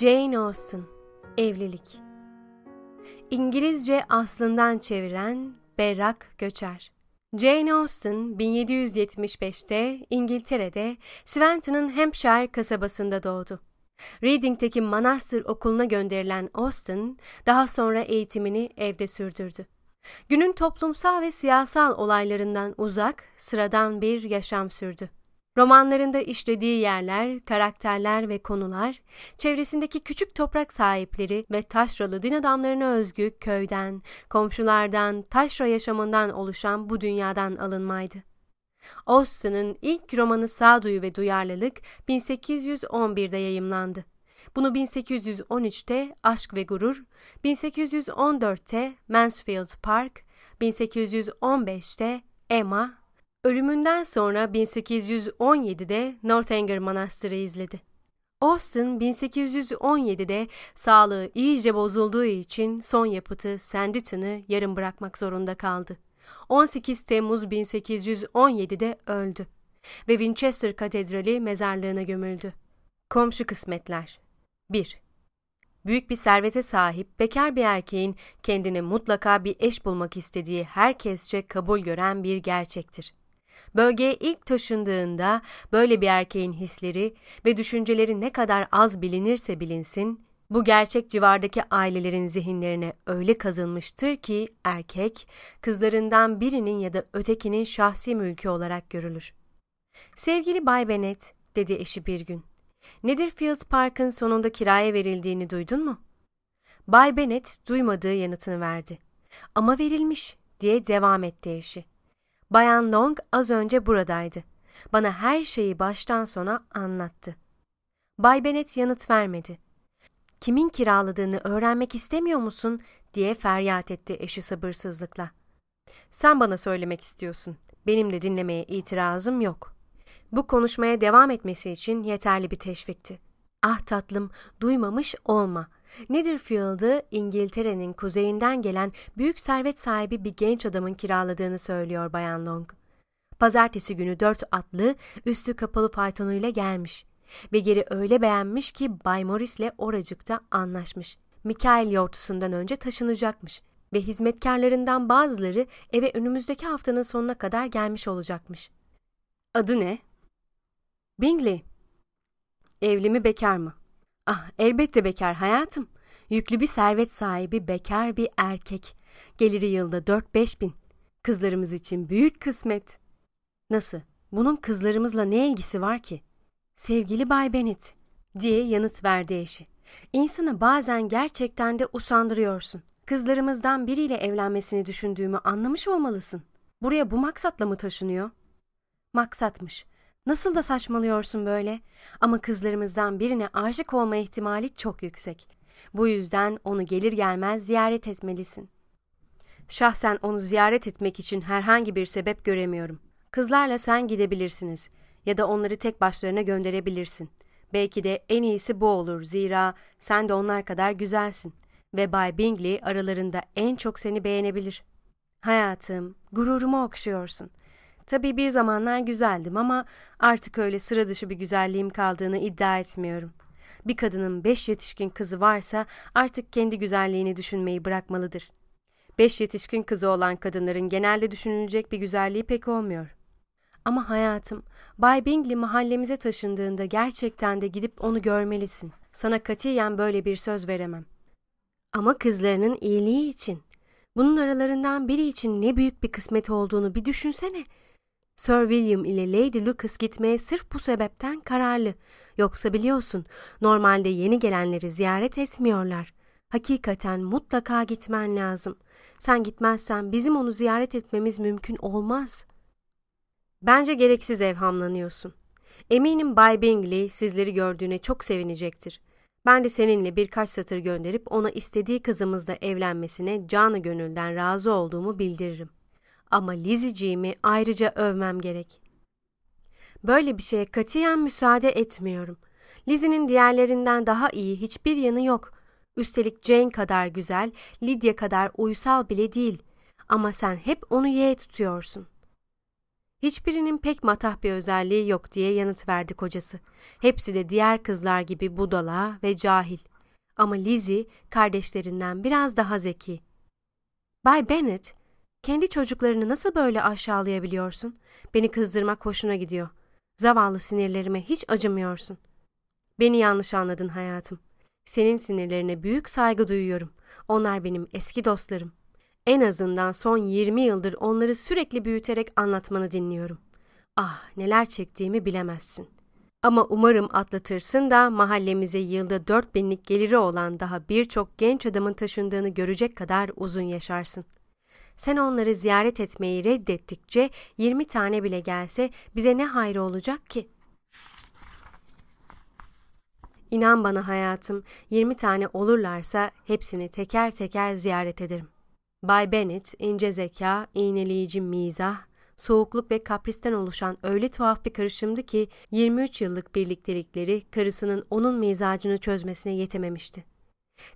Jane Austen Evlilik İngilizce aslından çeviren Berrak Göçer Jane Austen 1775'te İngiltere'de Swenton'un Hampshire kasabasında doğdu. Reading'teki Manastır Okulu'na gönderilen Austen daha sonra eğitimini evde sürdürdü. Günün toplumsal ve siyasal olaylarından uzak, sıradan bir yaşam sürdü. Romanlarında işlediği yerler, karakterler ve konular, çevresindeki küçük toprak sahipleri ve taşralı din adamlarına özgü köyden, komşulardan, taşra yaşamından oluşan bu dünyadan alınmaydı. Austen'ın ilk romanı Sağduyu ve Duyarlılık 1811'de yayımlandı. Bunu 1813'te Aşk ve Gurur, 1814'te Mansfield Park, 1815'te Emma Ölümünden sonra 1817'de Northanger Manastırı izledi. Austen 1817'de sağlığı iyice bozulduğu için son yapıtı Sanditon'ı yarım bırakmak zorunda kaldı. 18 Temmuz 1817'de öldü ve Winchester Katedrali mezarlığına gömüldü. Komşu kısmetler 1. Büyük bir servete sahip bekar bir erkeğin kendine mutlaka bir eş bulmak istediği herkesçe kabul gören bir gerçektir. Bölgeye ilk taşındığında böyle bir erkeğin hisleri ve düşünceleri ne kadar az bilinirse bilinsin, bu gerçek civardaki ailelerin zihinlerine öyle kazınmıştır ki erkek, kızlarından birinin ya da ötekinin şahsi mülkü olarak görülür. Sevgili Bay Bennet, dedi eşi bir gün. Netherfield Park'ın sonunda kiraya verildiğini duydun mu? Bay Bennet duymadığı yanıtını verdi. Ama verilmiş, diye devam etti eşi. Bayan Long az önce buradaydı. Bana her şeyi baştan sona anlattı. Bay Bennet yanıt vermedi. Kimin kiraladığını öğrenmek istemiyor musun diye feryat etti eşi sabırsızlıkla. Sen bana söylemek istiyorsun. Benim de dinlemeye itirazım yok. Bu konuşmaya devam etmesi için yeterli bir teşvikti. Ah tatlım, duymamış olma. Netherfield'ı İngiltere'nin kuzeyinden gelen büyük servet sahibi bir genç adamın kiraladığını söylüyor Bayan Long. Pazartesi günü dört atlı, üstü kapalı faytonuyla gelmiş ve geri öyle beğenmiş ki Bay Morris'le oracıkta anlaşmış. Mikael yortusundan önce taşınacakmış ve hizmetkarlarından bazıları eve önümüzdeki haftanın sonuna kadar gelmiş olacakmış. Adı ne? Bingley. Evli mi bekar mı? Ah elbette bekar hayatım. Yüklü bir servet sahibi bekar bir erkek. Geliri yılda 4-5 bin. Kızlarımız için büyük kısmet. Nasıl? Bunun kızlarımızla ne ilgisi var ki? Sevgili Bay Bennet, diye yanıt verdi eşi. İnsanı bazen gerçekten de usandırıyorsun. Kızlarımızdan biriyle evlenmesini düşündüğümü anlamış olmalısın. Buraya bu maksatla mı taşınıyor? Maksatmış. Nasıl da saçmalıyorsun böyle? Ama kızlarımızdan birine aşık olma ihtimali çok yüksek. Bu yüzden onu gelir gelmez ziyaret etmelisin. Şahsen onu ziyaret etmek için herhangi bir sebep göremiyorum. Kızlarla sen gidebilirsiniz ya da onları tek başlarına gönderebilirsin. Belki de en iyisi bu olur zira sen de onlar kadar güzelsin ve Bay Bingley aralarında en çok seni beğenebilir. Hayatım, gururumu okşuyorsun.'' Tabii bir zamanlar güzeldim ama artık öyle sıra dışı bir güzelliğim kaldığını iddia etmiyorum. Bir kadının beş yetişkin kızı varsa artık kendi güzelliğini düşünmeyi bırakmalıdır. Beş yetişkin kızı olan kadınların genelde düşünülecek bir güzelliği pek olmuyor. Ama hayatım, Bay Bingley mahallemize taşındığında gerçekten de gidip onu görmelisin. Sana katiyen böyle bir söz veremem. Ama kızlarının iyiliği için. Bunun aralarından biri için ne büyük bir kısmet olduğunu bir düşünsene. Sir William ile Lady Lucas gitmeye sırf bu sebepten kararlı. Yoksa biliyorsun, normalde yeni gelenleri ziyaret etmiyorlar. Hakikaten mutlaka gitmen lazım. Sen gitmezsen bizim onu ziyaret etmemiz mümkün olmaz. Bence gereksiz evhamlanıyorsun. Eminim Bay Bingley sizleri gördüğüne çok sevinecektir. Ben de seninle birkaç satır gönderip ona istediği kızımızla evlenmesine canı gönülden razı olduğumu bildiririm. Ama Liziciğimi ayrıca övmem gerek. Böyle bir şeye katiyen müsaade etmiyorum. Lizzie'nin diğerlerinden daha iyi hiçbir yanı yok. Üstelik Jane kadar güzel, Lydia kadar uysal bile değil. Ama sen hep onu yeğe tutuyorsun. Hiçbirinin pek matah bir özelliği yok diye yanıt verdi kocası. Hepsi de diğer kızlar gibi budala ve cahil. Ama Lizzie kardeşlerinden biraz daha zeki. Bay Bennet, kendi çocuklarını nasıl böyle aşağılayabiliyorsun? Beni kızdırmak hoşuna gidiyor. Zavallı sinirlerime hiç acımıyorsun. Beni yanlış anladın hayatım. Senin sinirlerine büyük saygı duyuyorum. Onlar benim eski dostlarım. En azından son 20 yıldır onları sürekli büyüterek anlatmanı dinliyorum. Ah neler çektiğimi bilemezsin. Ama umarım atlatırsın da mahallemize yılda 4 binlik geliri olan daha birçok genç adamın taşındığını görecek kadar uzun yaşarsın. Sen onları ziyaret etmeyi reddettikçe 20 tane bile gelse bize ne hayrı olacak ki? İnan bana hayatım, 20 tane olurlarsa hepsini teker teker ziyaret ederim. Bay Bennet, ince zeka, iğneleyici mizah, soğukluk ve kapristen oluşan öyle tuhaf bir karışımdı ki 23 yıllık birliktelikleri karısının onun mizacını çözmesine yetememişti.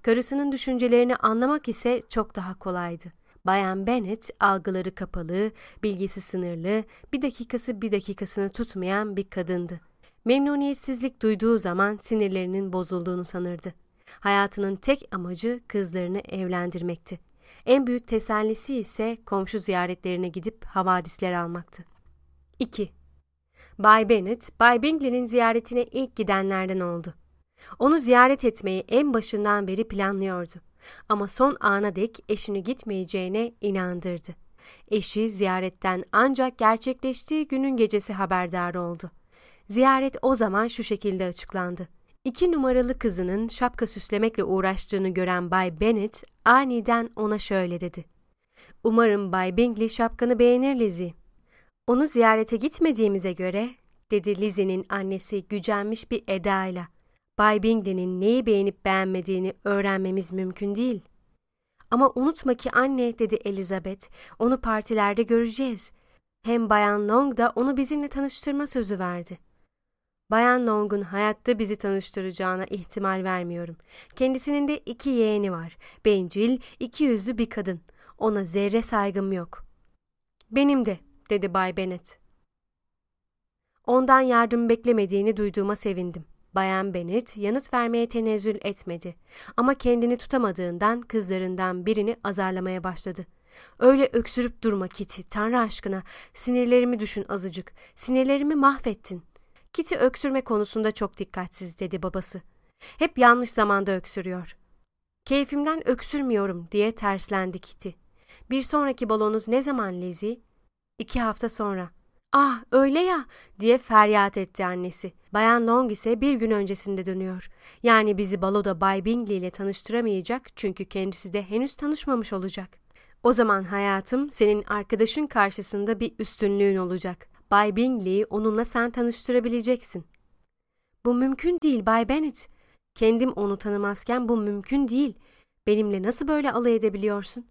Karısının düşüncelerini anlamak ise çok daha kolaydı. Bayan Bennet algıları kapalı, bilgisi sınırlı, bir dakikası bir dakikasını tutmayan bir kadındı. Memnuniyetsizlik duyduğu zaman sinirlerinin bozulduğunu sanırdı. Hayatının tek amacı kızlarını evlendirmekti. En büyük tesellisi ise komşu ziyaretlerine gidip havadisler almaktı. 2. Bay Bennet, Bay Bingley'nin ziyaretine ilk gidenlerden oldu. Onu ziyaret etmeyi en başından beri planlıyordu. Ama son ana dek eşini gitmeyeceğine inandırdı. Eşi ziyaretten ancak gerçekleştiği günün gecesi haberdar oldu. Ziyaret o zaman şu şekilde açıklandı. İki numaralı kızının şapka süslemekle uğraştığını gören Bay Bennet aniden ona şöyle dedi. Umarım Bay Bingley şapkanı beğenir Lizzie. Onu ziyarete gitmediğimize göre, dedi Lizzie'nin annesi gücenmiş bir edayla. Bay Bingley'nin neyi beğenip beğenmediğini öğrenmemiz mümkün değil. Ama unutma ki anne, dedi Elizabeth, onu partilerde göreceğiz. Hem Bayan Long da onu bizimle tanıştırma sözü verdi. Bayan Long'un hayatta bizi tanıştıracağına ihtimal vermiyorum. Kendisinin de iki yeğeni var. Bencil, iki yüzlü bir kadın. Ona zerre saygım yok. Benim de, dedi Bay Bennet. Ondan yardım beklemediğini duyduğuma sevindim. Bayan Bennet yanıt vermeye tenezzül etmedi. Ama kendini tutamadığından kızlarından birini azarlamaya başladı. Öyle öksürüp durma Kitty, Tanrı aşkına. Sinirlerimi düşün azıcık. Sinirlerimi mahvettin. Kitty öksürme konusunda çok dikkatsiz dedi babası. Hep yanlış zamanda öksürüyor. Keyfimden öksürmüyorum diye terslendi Kitty. Bir sonraki balonuz ne zaman Lizzie? İki hafta sonra. Ah öyle ya diye feryat etti annesi. Bayan Long ise bir gün öncesinde dönüyor. Yani bizi baloda Bay Bingley ile tanıştıramayacak çünkü kendisi de henüz tanışmamış olacak. O zaman hayatım senin arkadaşın karşısında bir üstünlüğün olacak. Bay Bingley'i onunla sen tanıştırabileceksin. Bu mümkün değil Bay Bennet. Kendim onu tanımazken bu mümkün değil. Benimle nasıl böyle alay edebiliyorsun?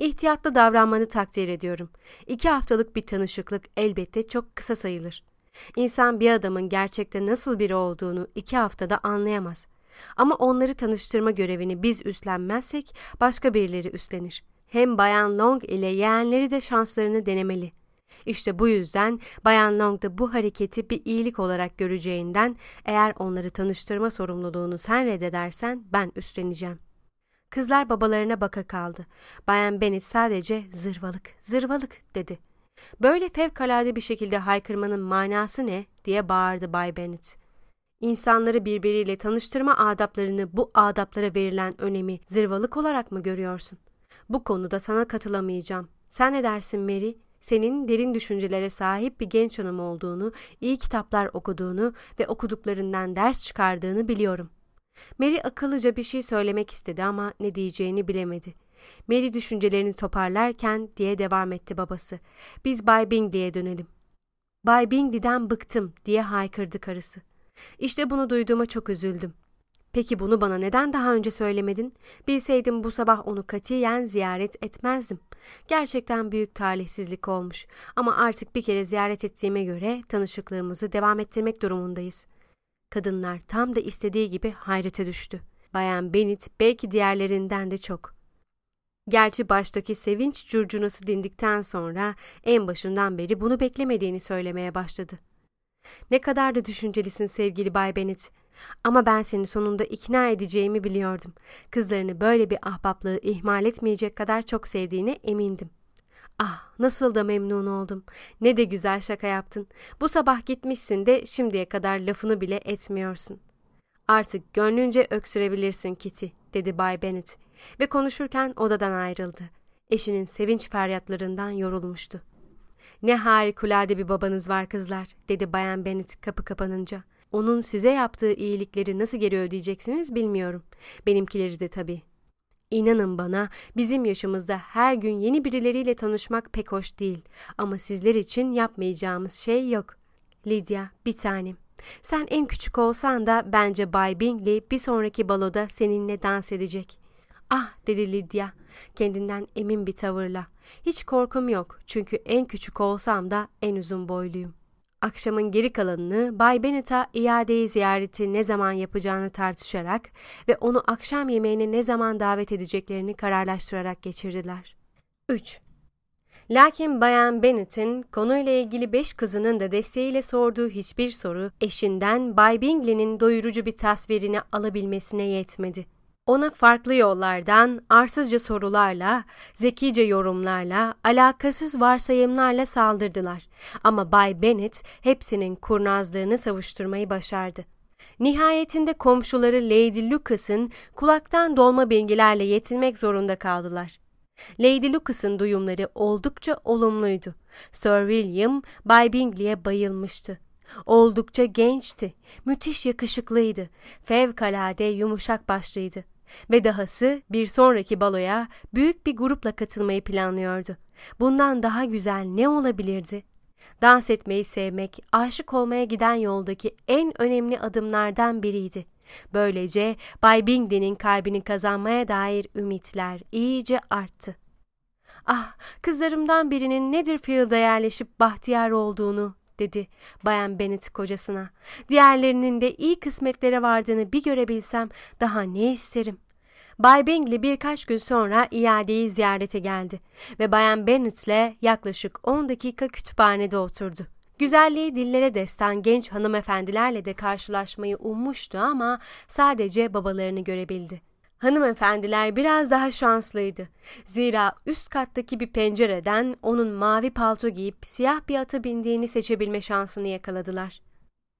İhtiyatlı davranmanı takdir ediyorum. İki haftalık bir tanışıklık elbette çok kısa sayılır. İnsan bir adamın gerçekte nasıl biri olduğunu iki haftada anlayamaz. Ama onları tanıştırma görevini biz üstlenmezsek başka birileri üstlenir. Hem Bayan Long ile yeğenleri de şanslarını denemeli. İşte bu yüzden Bayan Long da bu hareketi bir iyilik olarak göreceğinden eğer onları tanıştırma sorumluluğunu sen reddedersen ben üstleneceğim. Kızlar babalarına baka kaldı. Bayan Bennet sadece zırvalık, zırvalık dedi. Böyle fevkalade bir şekilde haykırmanın manası ne diye bağırdı Bay Bennet. İnsanları birbiriyle tanıştırma adaplarını bu adaplara verilen önemi zırvalık olarak mı görüyorsun? Bu konuda sana katılamayacağım. Sen ne dersin Mary? senin derin düşüncelere sahip bir genç hanım olduğunu, iyi kitaplar okuduğunu ve okuduklarından ders çıkardığını biliyorum. Mary akıllıca bir şey söylemek istedi ama ne diyeceğini bilemedi. Mary düşüncelerini toparlarken diye devam etti babası. Biz Bay Bingley'e dönelim. Bay Bingley'den bıktım diye haykırdı karısı. İşte bunu duyduğuma çok üzüldüm. Peki bunu bana neden daha önce söylemedin? Bilseydim bu sabah onu katiyen ziyaret etmezdim. Gerçekten büyük talihsizlik olmuş ama artık bir kere ziyaret ettiğime göre tanışıklığımızı devam ettirmek durumundayız. Kadınlar tam da istediği gibi hayrete düştü. Bayan Benit belki diğerlerinden de çok. Gerçi baştaki sevinç curcunası dindikten sonra en başından beri bunu beklemediğini söylemeye başladı. Ne kadar da düşüncelisin sevgili Bay Bennet. Ama ben seni sonunda ikna edeceğimi biliyordum. Kızlarını böyle bir ahbaplığı ihmal etmeyecek kadar çok sevdiğine emindim. Ah nasıl da memnun oldum. Ne de güzel şaka yaptın. Bu sabah gitmişsin de şimdiye kadar lafını bile etmiyorsun. Artık gönlünce öksürebilirsin Kitty, dedi Bay Bennet ve konuşurken odadan ayrıldı. Eşinin sevinç feryatlarından yorulmuştu. Ne harikulade bir babanız var kızlar, dedi Bayan Bennet kapı kapanınca. Onun size yaptığı iyilikleri nasıl geri ödeyeceksiniz bilmiyorum. Benimkileri de tabii. İnanın bana bizim yaşımızda her gün yeni birileriyle tanışmak pek hoş değil. Ama sizler için yapmayacağımız şey yok. Lydia bir tanem. Sen en küçük olsan da bence Bay Bingley bir sonraki baloda seninle dans edecek. Ah dedi Lydia kendinden emin bir tavırla. Hiç korkum yok çünkü en küçük olsam da en uzun boyluyum. Akşamın geri kalanını Bay Bennett'a iadeyi ziyareti ne zaman yapacağını tartışarak ve onu akşam yemeğine ne zaman davet edeceklerini kararlaştırarak geçirdiler. 3. Lakin Bayan Bennett'in konuyla ilgili beş kızının da desteğiyle sorduğu hiçbir soru eşinden Bay Bingley'nin doyurucu bir tasvirini alabilmesine yetmedi. Ona farklı yollardan, arsızca sorularla, zekice yorumlarla, alakasız varsayımlarla saldırdılar. Ama Bay Bennet hepsinin kurnazlığını savuşturmayı başardı. Nihayetinde komşuları Lady Lucas'ın kulaktan dolma bilgilerle yetinmek zorunda kaldılar. Lady Lucas'ın duyumları oldukça olumluydu. Sir William, Bay Bingley'e bayılmıştı. Oldukça gençti, müthiş yakışıklıydı, fevkalade yumuşak başlıydı ve dahası bir sonraki baloya büyük bir grupla katılmayı planlıyordu. Bundan daha güzel ne olabilirdi? Dans etmeyi sevmek, aşık olmaya giden yoldaki en önemli adımlardan biriydi. Böylece Bay Bingley'nin kalbini kazanmaya dair ümitler iyice arttı. Ah, kızlarımdan birinin Netherfield'a yerleşip bahtiyar olduğunu dedi Bayan Bennet kocasına. Diğerlerinin de iyi kısmetlere vardığını bir görebilsem daha ne isterim? Bay Bingley birkaç gün sonra iadeyi ziyarete geldi ve Bayan Bennet'le yaklaşık 10 dakika kütüphanede oturdu. Güzelliği dillere destan genç hanımefendilerle de karşılaşmayı ummuştu ama sadece babalarını görebildi. Hanımefendiler biraz daha şanslıydı. Zira üst kattaki bir pencereden onun mavi palto giyip siyah bir ata bindiğini seçebilme şansını yakaladılar.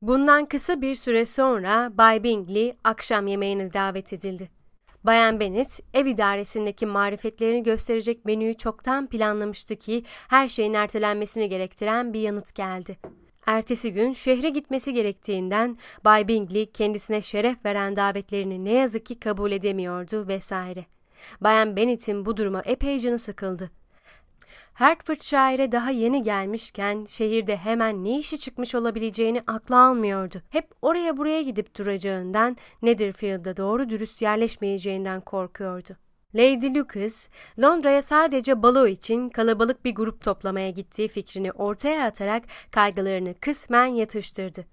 Bundan kısa bir süre sonra Bay Bingley akşam yemeğine davet edildi. Bayan Bennet ev idaresindeki marifetlerini gösterecek menüyü çoktan planlamıştı ki her şeyin ertelenmesini gerektiren bir yanıt geldi. Ertesi gün şehre gitmesi gerektiğinden Bay Bingley kendisine şeref veren davetlerini ne yazık ki kabul edemiyordu vesaire. Bayan Bennet'in bu duruma epey canı sıkıldı. Hertfordshire daha yeni gelmişken şehirde hemen ne işi çıkmış olabileceğini akla almıyordu. Hep oraya buraya gidip duracağından Netherfield'a doğru dürüst yerleşmeyeceğinden korkuyordu. Lady Lucas, Londra'ya sadece balo için kalabalık bir grup toplamaya gittiği fikrini ortaya atarak kaygılarını kısmen yatıştırdı.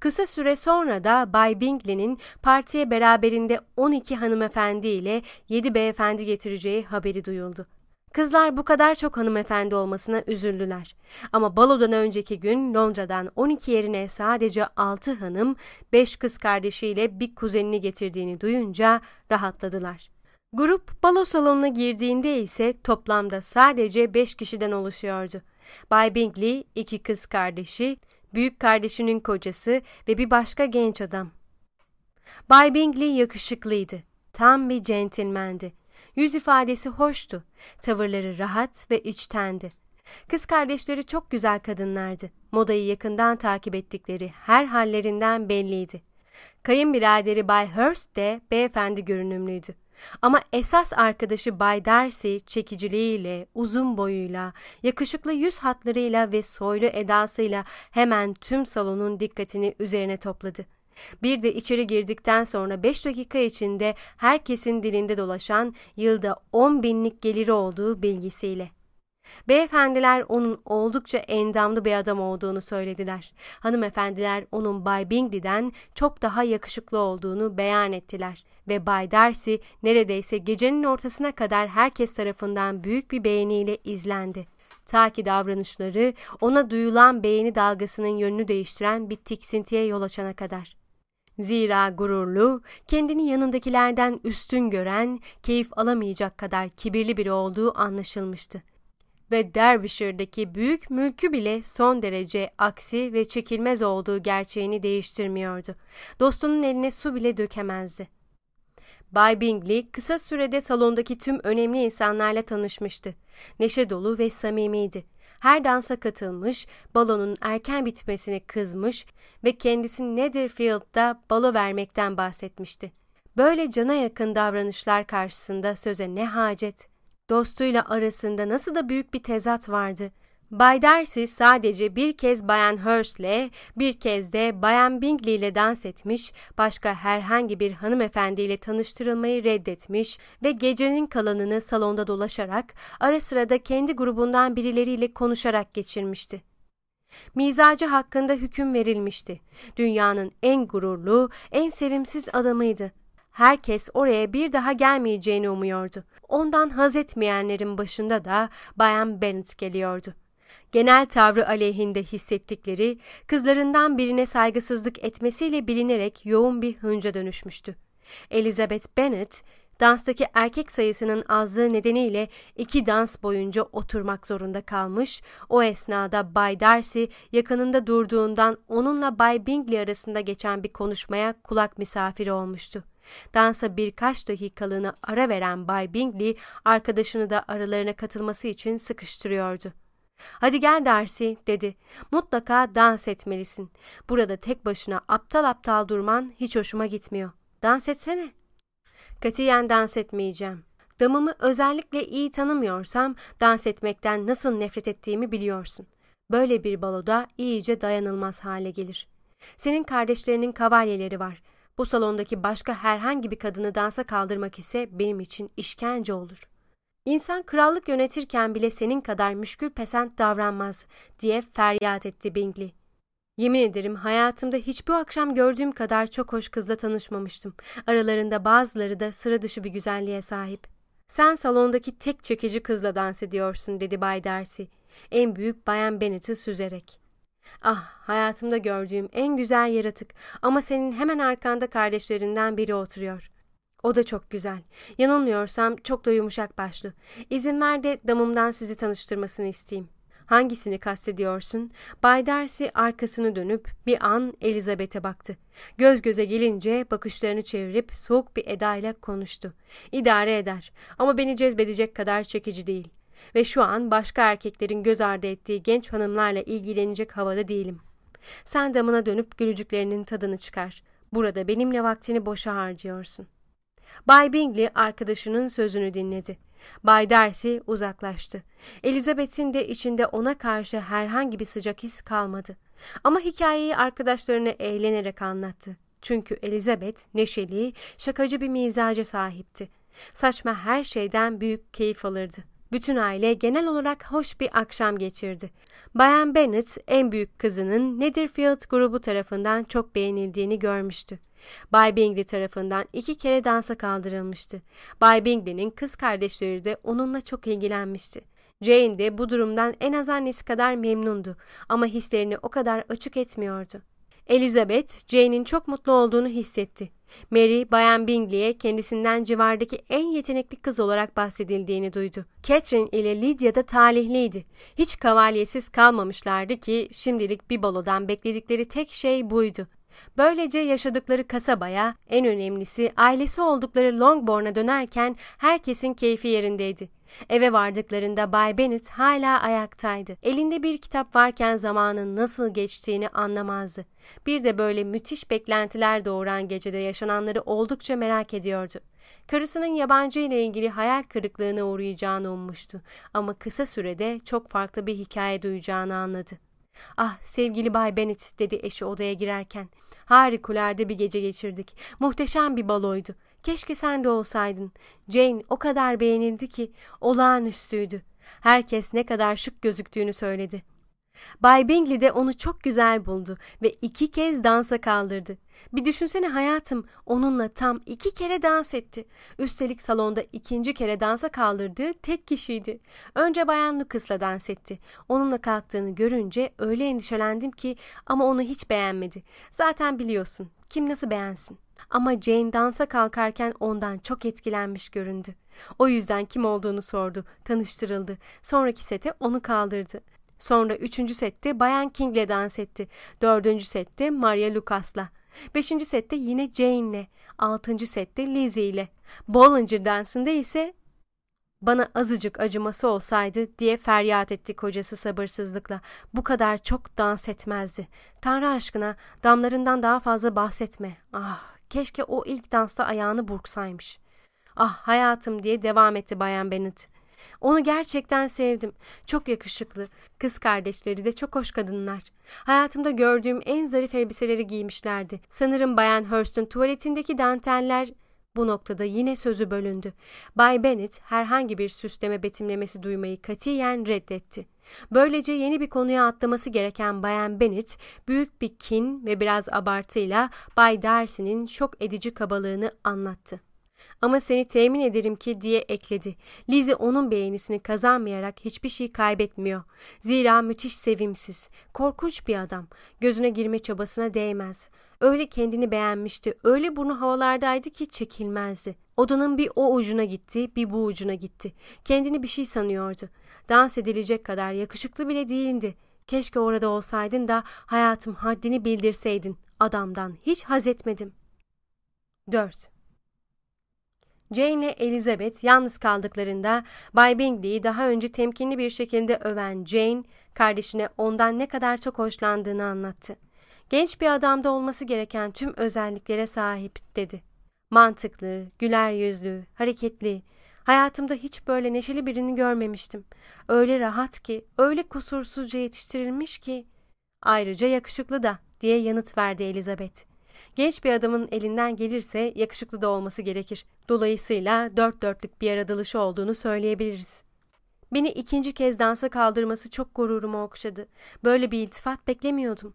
Kısa süre sonra da Bay Bingley'nin partiye beraberinde 12 hanımefendi ile 7 beyefendi getireceği haberi duyuldu. Kızlar bu kadar çok hanımefendi olmasına üzüldüler. Ama balodan önceki gün Londra'dan 12 yerine sadece 6 hanım, 5 kız kardeşiyle bir kuzenini getirdiğini duyunca rahatladılar. Grup balo salonuna girdiğinde ise toplamda sadece 5 kişiden oluşuyordu. Bay Bingley, iki kız kardeşi, büyük kardeşinin kocası ve bir başka genç adam. Bay Bingley yakışıklıydı. Tam bir centilmendi. Yüz ifadesi hoştu. Tavırları rahat ve içtendi. Kız kardeşleri çok güzel kadınlardı. Modayı yakından takip ettikleri her hallerinden belliydi. Kayınbiraderi Bay Hurst de beyefendi görünümlüydü. Ama esas arkadaşı Bay Darcy çekiciliğiyle, uzun boyuyla, yakışıklı yüz hatlarıyla ve soylu edasıyla hemen tüm salonun dikkatini üzerine topladı. Bir de içeri girdikten sonra 5 dakika içinde herkesin dilinde dolaşan yılda 10 binlik geliri olduğu bilgisiyle. Beyefendiler onun oldukça endamlı bir adam olduğunu söylediler. Hanımefendiler onun Bay Bingley'den çok daha yakışıklı olduğunu beyan ettiler ve Bay Darcy neredeyse gecenin ortasına kadar herkes tarafından büyük bir beğeniyle izlendi. Ta ki davranışları ona duyulan beğeni dalgasının yönünü değiştiren bir tiksintiye yol açana kadar. Zira gururlu, kendini yanındakilerden üstün gören, keyif alamayacak kadar kibirli biri olduğu anlaşılmıştı ve Derbyshire'daki büyük mülkü bile son derece aksi ve çekilmez olduğu gerçeğini değiştirmiyordu. Dostunun eline su bile dökemezdi. Bay Bingley kısa sürede salondaki tüm önemli insanlarla tanışmıştı. Neşe dolu ve samimiydi. Her dansa katılmış, balonun erken bitmesine kızmış ve kendisi Netherfield'da balo vermekten bahsetmişti. Böyle cana yakın davranışlar karşısında söze ne hacet? Dostuyla arasında nasıl da büyük bir tezat vardı. Bay Darcy sadece bir kez Bayan Hurst'le, bir kez de Bayan Bingley ile dans etmiş, başka herhangi bir hanımefendiyle tanıştırılmayı reddetmiş ve gecenin kalanını salonda dolaşarak, ara sıra da kendi grubundan birileriyle konuşarak geçirmişti. Mizacı hakkında hüküm verilmişti. Dünyanın en gururlu, en sevimsiz adamıydı. Herkes oraya bir daha gelmeyeceğini umuyordu. Ondan haz etmeyenlerin başında da Bayan Bennet geliyordu. Genel tavrı aleyhinde hissettikleri, kızlarından birine saygısızlık etmesiyle bilinerek yoğun bir hınca dönüşmüştü. Elizabeth Bennet, danstaki erkek sayısının azlığı nedeniyle iki dans boyunca oturmak zorunda kalmış, o esnada Bay Darcy yakınında durduğundan onunla Bay Bingley arasında geçen bir konuşmaya kulak misafiri olmuştu. Dansa birkaç dakikalığına ara veren Bay Bingley arkadaşını da aralarına katılması için sıkıştırıyordu. Hadi gel Darcy dedi. Mutlaka dans etmelisin. Burada tek başına aptal aptal durman hiç hoşuma gitmiyor. Dans etsene. Katiyen dans etmeyeceğim. Damımı özellikle iyi tanımıyorsam dans etmekten nasıl nefret ettiğimi biliyorsun. Böyle bir baloda iyice dayanılmaz hale gelir. Senin kardeşlerinin kavalyeleri var. Bu salondaki başka herhangi bir kadını dansa kaldırmak ise benim için işkence olur. İnsan krallık yönetirken bile senin kadar müşkül pesent davranmaz diye feryat etti Bingley. Yemin ederim hayatımda hiç bu akşam gördüğüm kadar çok hoş kızla tanışmamıştım. Aralarında bazıları da sıra dışı bir güzelliğe sahip. Sen salondaki tek çekici kızla dans ediyorsun dedi Bay Darcy. En büyük Bayan Bennet'i süzerek. Ah, hayatımda gördüğüm en güzel yaratık ama senin hemen arkanda kardeşlerinden biri oturuyor. O da çok güzel. Yanılmıyorsam çok da yumuşak başlı. İzin ver de damımdan sizi tanıştırmasını isteyeyim. Hangisini kastediyorsun? Bay Darcy arkasını dönüp bir an Elizabeth'e baktı. Göz göze gelince bakışlarını çevirip soğuk bir edayla konuştu. İdare eder ama beni cezbedecek kadar çekici değil ve şu an başka erkeklerin göz ardı ettiği genç hanımlarla ilgilenecek havada değilim. Sen damına dönüp gülücüklerinin tadını çıkar. Burada benimle vaktini boşa harcıyorsun. Bay Bingley arkadaşının sözünü dinledi. Bay Darcy uzaklaştı. Elizabeth'in de içinde ona karşı herhangi bir sıcak his kalmadı. Ama hikayeyi arkadaşlarına eğlenerek anlattı. Çünkü Elizabeth neşeli, şakacı bir mizaca sahipti. Saçma her şeyden büyük keyif alırdı. Bütün aile genel olarak hoş bir akşam geçirdi. Bayan Bennet en büyük kızının Netherfield grubu tarafından çok beğenildiğini görmüştü. Bay Bingley tarafından iki kere dansa kaldırılmıştı. Bay Bingley'nin kız kardeşleri de onunla çok ilgilenmişti. Jane de bu durumdan en az annesi kadar memnundu ama hislerini o kadar açık etmiyordu. Elizabeth, Jane'in çok mutlu olduğunu hissetti. Mary, Bayan Bingley'e kendisinden civardaki en yetenekli kız olarak bahsedildiğini duydu. Catherine ile Lydia da talihliydi. Hiç kavalyesiz kalmamışlardı ki şimdilik bir balodan bekledikleri tek şey buydu. Böylece yaşadıkları kasabaya, en önemlisi ailesi oldukları Longbourn'a dönerken herkesin keyfi yerindeydi. Eve vardıklarında Bay Bennet hala ayaktaydı. Elinde bir kitap varken zamanın nasıl geçtiğini anlamazdı. Bir de böyle müthiş beklentiler doğuran gecede yaşananları oldukça merak ediyordu. Karısının yabancı ile ilgili hayal kırıklığına uğrayacağını ummuştu ama kısa sürede çok farklı bir hikaye duyacağını anladı. Ah sevgili Bay Bennet dedi eşi odaya girerken. Harikulade bir gece geçirdik. Muhteşem bir baloydu. Keşke sen de olsaydın. Jane o kadar beğenildi ki olağanüstüydü. Herkes ne kadar şık gözüktüğünü söyledi. Bay Bingley de onu çok güzel buldu ve iki kez dansa kaldırdı. Bir düşünsene hayatım, onunla tam iki kere dans etti. Üstelik salonda ikinci kere dansa kaldırdığı tek kişiydi. Önce Bayan Lucas'la dans etti. Onunla kalktığını görünce öyle endişelendim ki ama onu hiç beğenmedi. Zaten biliyorsun, kim nasıl beğensin. Ama Jane dansa kalkarken ondan çok etkilenmiş göründü. O yüzden kim olduğunu sordu, tanıştırıldı. Sonraki sete onu kaldırdı. Sonra üçüncü sette Bayan King'le dans etti. Dördüncü sette Maria Lucas'la. Beşinci sette yine Jane'le. Altıncı sette Lizzie ile. Bollinger dansında ise bana azıcık acıması olsaydı diye feryat etti kocası sabırsızlıkla. Bu kadar çok dans etmezdi. Tanrı aşkına damlarından daha fazla bahsetme. Ah keşke o ilk dansta ayağını burksaymış. Ah hayatım diye devam etti Bayan Bennet. Onu gerçekten sevdim. Çok yakışıklı. Kız kardeşleri de çok hoş kadınlar. Hayatımda gördüğüm en zarif elbiseleri giymişlerdi. Sanırım Bayan Hurst'un tuvaletindeki danteller bu noktada yine sözü bölündü. Bay Bennet herhangi bir süsleme betimlemesi duymayı katiyen reddetti. Böylece yeni bir konuya atlaması gereken Bayan Bennet büyük bir kin ve biraz abartıyla Bay Darcy'nin şok edici kabalığını anlattı. Ama seni temin ederim ki diye ekledi. Lizzie onun beğenisini kazanmayarak hiçbir şey kaybetmiyor. Zira müthiş sevimsiz, korkunç bir adam. Gözüne girme çabasına değmez. Öyle kendini beğenmişti, öyle burnu havalardaydı ki çekilmezdi. Odanın bir o ucuna gitti, bir bu ucuna gitti. Kendini bir şey sanıyordu. Dans edilecek kadar yakışıklı bile değildi. Keşke orada olsaydın da hayatım haddini bildirseydin. Adamdan hiç haz etmedim. 4. Jane ile Elizabeth yalnız kaldıklarında Bay Bingley'i daha önce temkinli bir şekilde öven Jane, kardeşine ondan ne kadar çok hoşlandığını anlattı. Genç bir adamda olması gereken tüm özelliklere sahip dedi. Mantıklı, güler yüzlü, hareketli. Hayatımda hiç böyle neşeli birini görmemiştim. Öyle rahat ki, öyle kusursuzca yetiştirilmiş ki. Ayrıca yakışıklı da diye yanıt verdi Elizabeth. Genç bir adamın elinden gelirse yakışıklı da olması gerekir. Dolayısıyla dört dörtlük bir yaratılışı olduğunu söyleyebiliriz. Beni ikinci kez dansa kaldırması çok gururumu okşadı. Böyle bir iltifat beklemiyordum.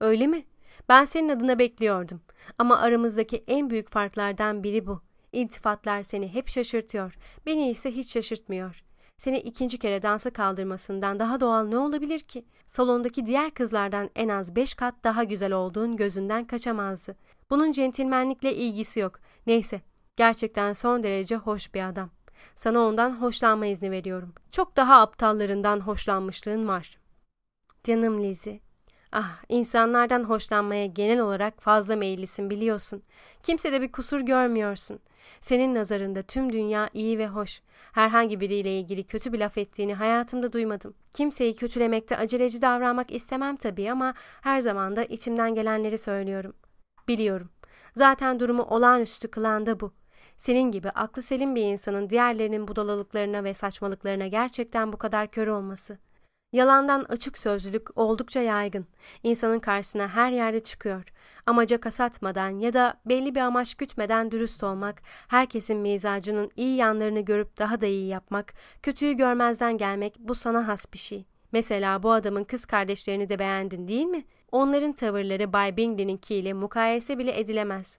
Öyle mi? Ben senin adına bekliyordum. Ama aramızdaki en büyük farklardan biri bu. İltifatlar seni hep şaşırtıyor. Beni ise hiç şaşırtmıyor. Seni ikinci kere dansa kaldırmasından daha doğal ne olabilir ki? Salondaki diğer kızlardan en az beş kat daha güzel olduğun gözünden kaçamazdı. Bunun centilmenlikle ilgisi yok. Neyse, gerçekten son derece hoş bir adam. Sana ondan hoşlanma izni veriyorum. Çok daha aptallarından hoşlanmışlığın var. Canım Lizzie. Ah, insanlardan hoşlanmaya genel olarak fazla meyillisin biliyorsun. Kimsede bir kusur görmüyorsun. Senin nazarında tüm dünya iyi ve hoş. Herhangi biriyle ilgili kötü bir laf ettiğini hayatımda duymadım. Kimseyi kötülemekte aceleci davranmak istemem tabii ama her zaman da içimden gelenleri söylüyorum. Biliyorum. Zaten durumu olağanüstü kılan da bu. Senin gibi aklı selim bir insanın diğerlerinin budalalıklarına ve saçmalıklarına gerçekten bu kadar kör olması. Yalandan açık sözlülük oldukça yaygın. İnsanın karşısına her yerde çıkıyor. Amaca kasatmadan ya da belli bir amaç gütmeden dürüst olmak, herkesin mizacının iyi yanlarını görüp daha da iyi yapmak, kötüyü görmezden gelmek bu sana has bir şey. Mesela bu adamın kız kardeşlerini de beğendin değil mi? Onların tavırları Bay Bingley'ninkiyle mukayese bile edilemez.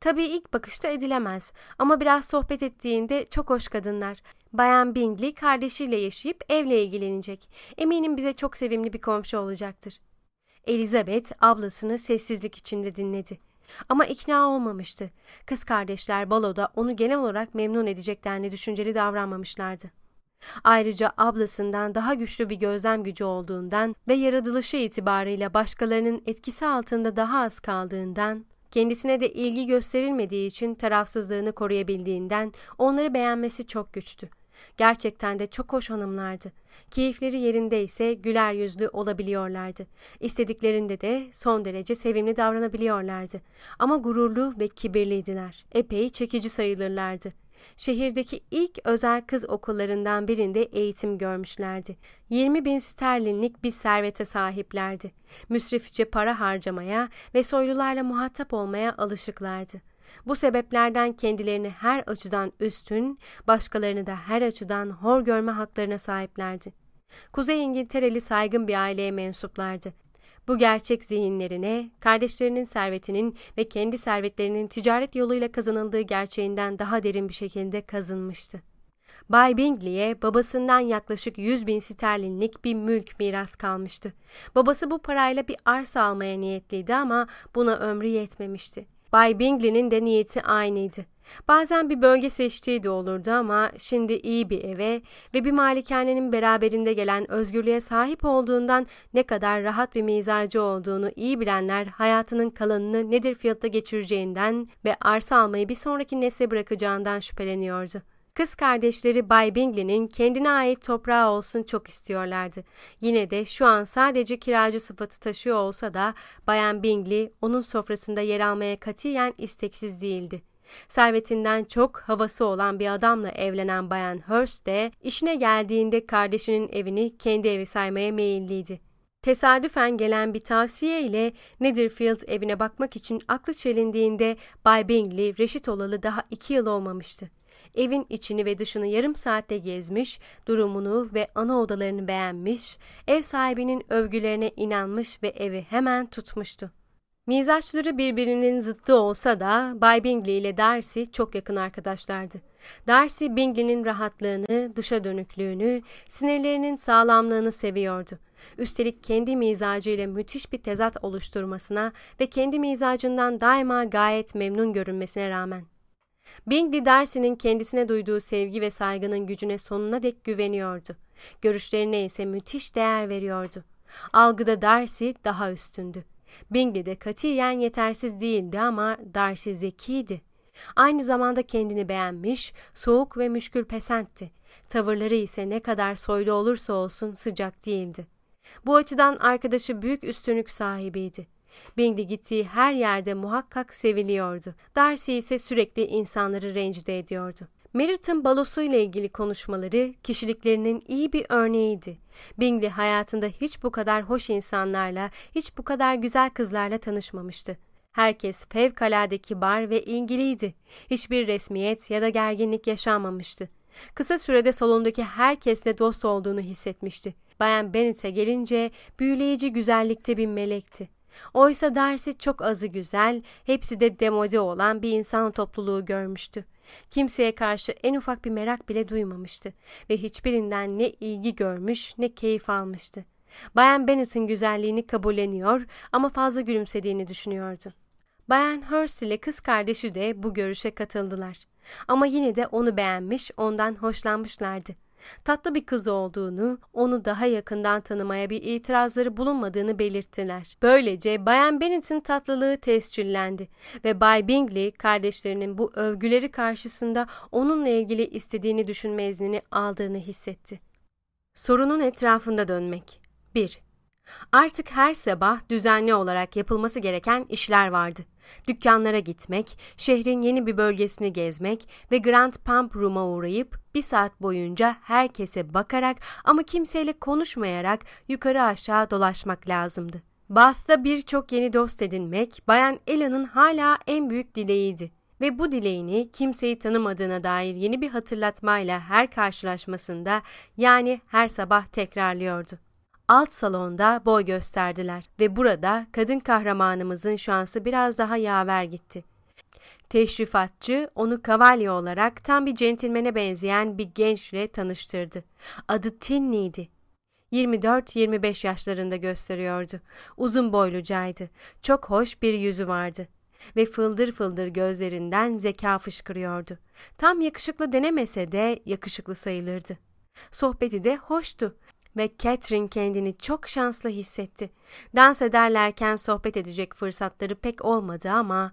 Tabii ilk bakışta edilemez ama biraz sohbet ettiğinde çok hoş kadınlar. Bayan Bingley kardeşiyle yaşayıp evle ilgilenecek. Eminim bize çok sevimli bir komşu olacaktır. Elizabeth ablasını sessizlik içinde dinledi. Ama ikna olmamıştı. Kız kardeşler baloda onu genel olarak memnun edeceklerini düşünceli davranmamışlardı. Ayrıca ablasından daha güçlü bir gözlem gücü olduğundan ve yaratılışı itibarıyla başkalarının etkisi altında daha az kaldığından, kendisine de ilgi gösterilmediği için tarafsızlığını koruyabildiğinden onları beğenmesi çok güçtü. Gerçekten de çok hoş hanımlardı. Keyifleri yerinde ise güler yüzlü olabiliyorlardı. İstediklerinde de son derece sevimli davranabiliyorlardı. Ama gururlu ve kibirliydiler. Epey çekici sayılırlardı. Şehirdeki ilk özel kız okullarından birinde eğitim görmüşlerdi. 20 bin sterlinlik bir servete sahiplerdi. Müsrifçe para harcamaya ve soylularla muhatap olmaya alışıklardı. Bu sebeplerden kendilerini her açıdan üstün, başkalarını da her açıdan hor görme haklarına sahiplerdi. Kuzey İngiltereli saygın bir aileye mensuplardı. Bu gerçek zihinlerine, kardeşlerinin servetinin ve kendi servetlerinin ticaret yoluyla kazanıldığı gerçeğinden daha derin bir şekilde kazınmıştı. Bay Bingley'e babasından yaklaşık 100 bin sterlinlik bir mülk miras kalmıştı. Babası bu parayla bir arsa almaya niyetliydi ama buna ömrü yetmemişti. Bay Bingley'nin de niyeti aynıydı. Bazen bir bölge seçtiği de olurdu ama şimdi iyi bir eve ve bir malikanenin beraberinde gelen özgürlüğe sahip olduğundan ne kadar rahat bir mizacı olduğunu iyi bilenler hayatının kalanını Netherfield'da geçireceğinden ve arsa almayı bir sonraki nesle bırakacağından şüpheleniyordu. Kız kardeşleri Bay Bingley'nin kendine ait toprağı olsun çok istiyorlardı. Yine de şu an sadece kiracı sıfatı taşıyor olsa da Bayan Bingley onun sofrasında yer almaya katiyen isteksiz değildi. Servetinden çok havası olan bir adamla evlenen Bayan Hurst de işine geldiğinde kardeşinin evini kendi evi saymaya meyilliydi. Tesadüfen gelen bir tavsiye ile Netherfield evine bakmak için aklı çelindiğinde Bay Bingley reşit olalı daha iki yıl olmamıştı. Evin içini ve dışını yarım saatte gezmiş, durumunu ve ana odalarını beğenmiş, ev sahibinin övgülerine inanmış ve evi hemen tutmuştu. Mizaçları birbirinin zıttı olsa da Bay Bingley ile Darcy çok yakın arkadaşlardı. Darcy Bingley'nin rahatlığını, dışa dönüklüğünü, sinirlerinin sağlamlığını seviyordu. Üstelik kendi mizacıyla müthiş bir tezat oluşturmasına ve kendi mizacından daima gayet memnun görünmesine rağmen. Bingley Darcy'nin kendisine duyduğu sevgi ve saygının gücüne sonuna dek güveniyordu. Görüşlerine ise müthiş değer veriyordu. Algıda Darcy daha üstündü. Bingley de katiyen yetersiz değildi ama Darcy zekiydi. Aynı zamanda kendini beğenmiş, soğuk ve müşkül pesentti. Tavırları ise ne kadar soylu olursa olsun sıcak değildi. Bu açıdan arkadaşı büyük üstünlük sahibiydi. Bingley gittiği her yerde muhakkak seviliyordu. Darcy ise sürekli insanları rencide ediyordu. Merit'in balosuyla ilgili konuşmaları kişiliklerinin iyi bir örneğiydi. Bingley hayatında hiç bu kadar hoş insanlarla, hiç bu kadar güzel kızlarla tanışmamıştı. Herkes fevkalade kibar ve ilgiliydi. Hiçbir resmiyet ya da gerginlik yaşanmamıştı. Kısa sürede salondaki herkesle dost olduğunu hissetmişti. Bayan Bennett'e gelince büyüleyici güzellikte bir melekti. Oysa Darcy çok azı güzel, hepsi de demode olan bir insan topluluğu görmüştü. Kimseye karşı en ufak bir merak bile duymamıştı ve hiçbirinden ne ilgi görmüş ne keyif almıştı. Bayan Bennett'in güzelliğini kabulleniyor ama fazla gülümsediğini düşünüyordu. Bayan Hurst ile kız kardeşi de bu görüşe katıldılar. Ama yine de onu beğenmiş, ondan hoşlanmışlardı. Tatlı bir kız olduğunu, onu daha yakından tanımaya bir itirazları bulunmadığını belirttiler. Böylece Bayan Bennett'in tatlılığı tescillendi ve Bay Bingley kardeşlerinin bu övgüleri karşısında onunla ilgili istediğini düşünme iznini aldığını hissetti. Sorunun etrafında dönmek 1. Artık her sabah düzenli olarak yapılması gereken işler vardı. Dükkanlara gitmek, şehrin yeni bir bölgesini gezmek ve Grand Pump Room'a uğrayıp bir saat boyunca herkese bakarak ama kimseyle konuşmayarak yukarı aşağı dolaşmak lazımdı. Bath'ta birçok yeni dost edinmek Bayan Ella'nın hala en büyük dileğiydi ve bu dileğini kimseyi tanımadığına dair yeni bir hatırlatmayla her karşılaşmasında yani her sabah tekrarlıyordu alt salonda boy gösterdiler ve burada kadın kahramanımızın şansı biraz daha yaver gitti. Teşrifatçı onu kavalye olarak tam bir centilmene benzeyen bir gençle tanıştırdı. Adı Tinley'di. 24-25 yaşlarında gösteriyordu. Uzun boylucaydı. Çok hoş bir yüzü vardı ve fıldır fıldır gözlerinden zeka fışkırıyordu. Tam yakışıklı denemese de yakışıklı sayılırdı. Sohbeti de hoştu ve Catherine kendini çok şanslı hissetti. Dans ederlerken sohbet edecek fırsatları pek olmadı ama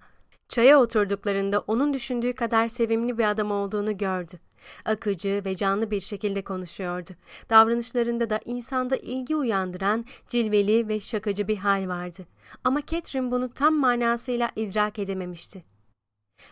çaya oturduklarında onun düşündüğü kadar sevimli bir adam olduğunu gördü. Akıcı ve canlı bir şekilde konuşuyordu. Davranışlarında da insanda ilgi uyandıran cilveli ve şakacı bir hal vardı. Ama Catherine bunu tam manasıyla idrak edememişti.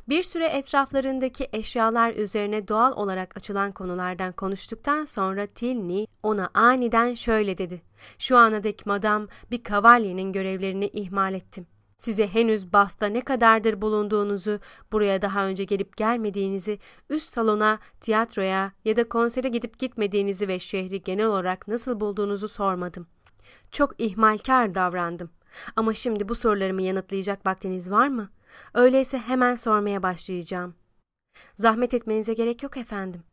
Bir süre etraflarındaki eşyalar üzerine doğal olarak açılan konulardan konuştuktan sonra Tilney ona aniden şöyle dedi. Şu ana dek madam bir kavalyenin görevlerini ihmal ettim. Size henüz Bath'ta ne kadardır bulunduğunuzu, buraya daha önce gelip gelmediğinizi, üst salona, tiyatroya ya da konsere gidip gitmediğinizi ve şehri genel olarak nasıl bulduğunuzu sormadım. Çok ihmalkar davrandım. Ama şimdi bu sorularımı yanıtlayacak vaktiniz var mı? Öyleyse hemen sormaya başlayacağım. Zahmet etmenize gerek yok efendim.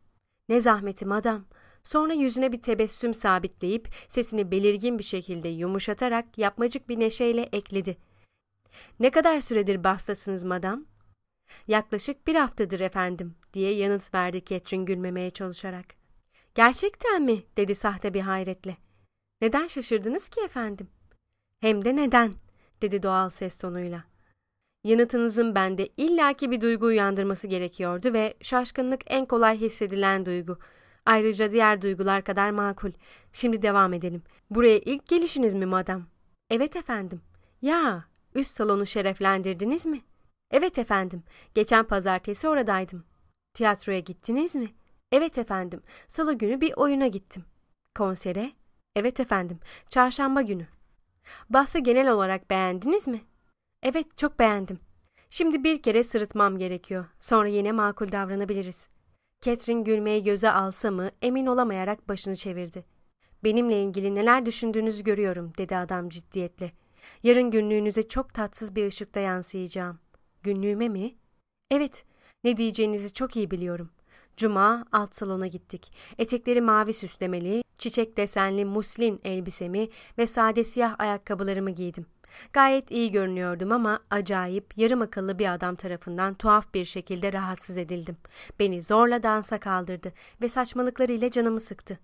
Ne zahmeti madam. Sonra yüzüne bir tebessüm sabitleyip sesini belirgin bir şekilde yumuşatarak yapmacık bir neşeyle ekledi. Ne kadar süredir bahstasınız madam? Yaklaşık bir haftadır efendim diye yanıt verdi Catherine gülmemeye çalışarak. Gerçekten mi? dedi sahte bir hayretle. Neden şaşırdınız ki efendim? Hem de neden? dedi doğal ses tonuyla. Yanıtınızın bende illaki bir duygu uyandırması gerekiyordu ve şaşkınlık en kolay hissedilen duygu. Ayrıca diğer duygular kadar makul. Şimdi devam edelim. Buraya ilk gelişiniz mi madam? Evet efendim. Ya, üst salonu şereflendirdiniz mi? Evet efendim. Geçen pazartesi oradaydım. Tiyatroya gittiniz mi? Evet efendim. Salı günü bir oyuna gittim. Konsere? Evet efendim. Çarşamba günü. Bahsi genel olarak beğendiniz mi? Evet, çok beğendim. Şimdi bir kere sırıtmam gerekiyor. Sonra yine makul davranabiliriz. Catherine gülmeyi göze alsa mı emin olamayarak başını çevirdi. Benimle ilgili neler düşündüğünüzü görüyorum dedi adam ciddiyetle. Yarın günlüğünüze çok tatsız bir ışıkta yansıyacağım. Günlüğüme mi? Evet, ne diyeceğinizi çok iyi biliyorum. Cuma alt salona gittik. Etekleri mavi süslemeli, çiçek desenli muslin elbisemi ve sade siyah ayakkabılarımı giydim. Gayet iyi görünüyordum ama acayip, yarım akıllı bir adam tarafından tuhaf bir şekilde rahatsız edildim. Beni zorla dansa kaldırdı ve saçmalıklarıyla canımı sıktı.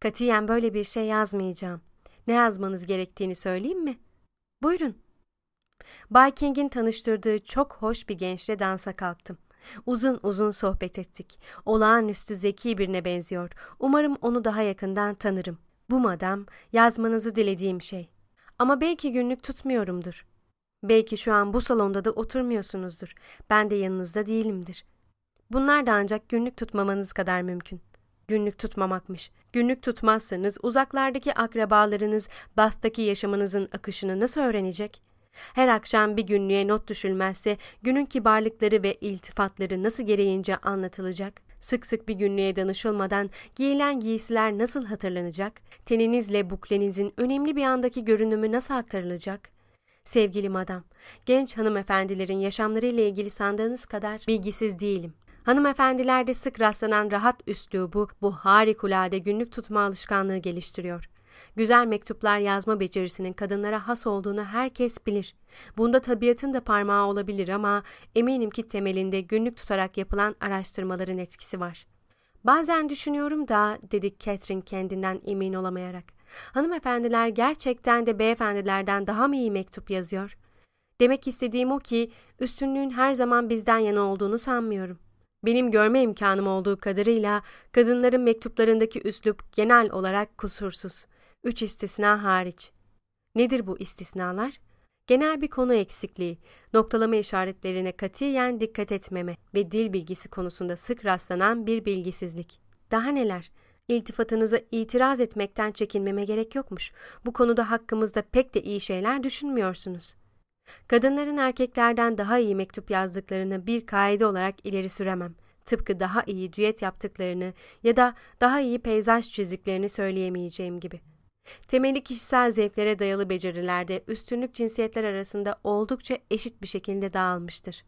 Katiyen böyle bir şey yazmayacağım. Ne yazmanız gerektiğini söyleyeyim mi? Buyurun. Bay King'in tanıştırdığı çok hoş bir gençle dansa kalktım. Uzun uzun sohbet ettik. Olağanüstü zeki birine benziyor. Umarım onu daha yakından tanırım. Bu madam, yazmanızı dilediğim şey. Ama belki günlük tutmuyorumdur. Belki şu an bu salonda da oturmuyorsunuzdur. Ben de yanınızda değilimdir. Bunlar da ancak günlük tutmamanız kadar mümkün. Günlük tutmamakmış. Günlük tutmazsanız uzaklardaki akrabalarınız Bath'taki yaşamınızın akışını nasıl öğrenecek? Her akşam bir günlüğe not düşülmezse günün kibarlıkları ve iltifatları nasıl gereğince anlatılacak? Sık sık bir günlüğe danışılmadan giyilen giysiler nasıl hatırlanacak? Teninizle buklenizin önemli bir andaki görünümü nasıl aktarılacak? Sevgili madam, genç hanımefendilerin yaşamlarıyla ilgili sandığınız kadar bilgisiz değilim. Hanımefendilerde sık rastlanan rahat üslubu bu harikulade günlük tutma alışkanlığı geliştiriyor. Güzel mektuplar yazma becerisinin kadınlara has olduğunu herkes bilir. Bunda tabiatın da parmağı olabilir ama eminim ki temelinde günlük tutarak yapılan araştırmaların etkisi var. Bazen düşünüyorum da, dedi Catherine kendinden emin olamayarak. Hanımefendiler gerçekten de beyefendilerden daha mı iyi mektup yazıyor? Demek istediğim o ki üstünlüğün her zaman bizden yana olduğunu sanmıyorum. Benim görme imkanım olduğu kadarıyla kadınların mektuplarındaki üslup genel olarak kusursuz. Üç istisna hariç. Nedir bu istisnalar? Genel bir konu eksikliği, noktalama işaretlerine katiyen dikkat etmeme ve dil bilgisi konusunda sık rastlanan bir bilgisizlik. Daha neler? İltifatınıza itiraz etmekten çekinmeme gerek yokmuş. Bu konuda hakkımızda pek de iyi şeyler düşünmüyorsunuz. Kadınların erkeklerden daha iyi mektup yazdıklarını bir kaide olarak ileri süremem. Tıpkı daha iyi düet yaptıklarını ya da daha iyi peyzaj çizdiklerini söyleyemeyeceğim gibi. Temeli kişisel zevklere dayalı becerilerde üstünlük cinsiyetler arasında oldukça eşit bir şekilde dağılmıştır.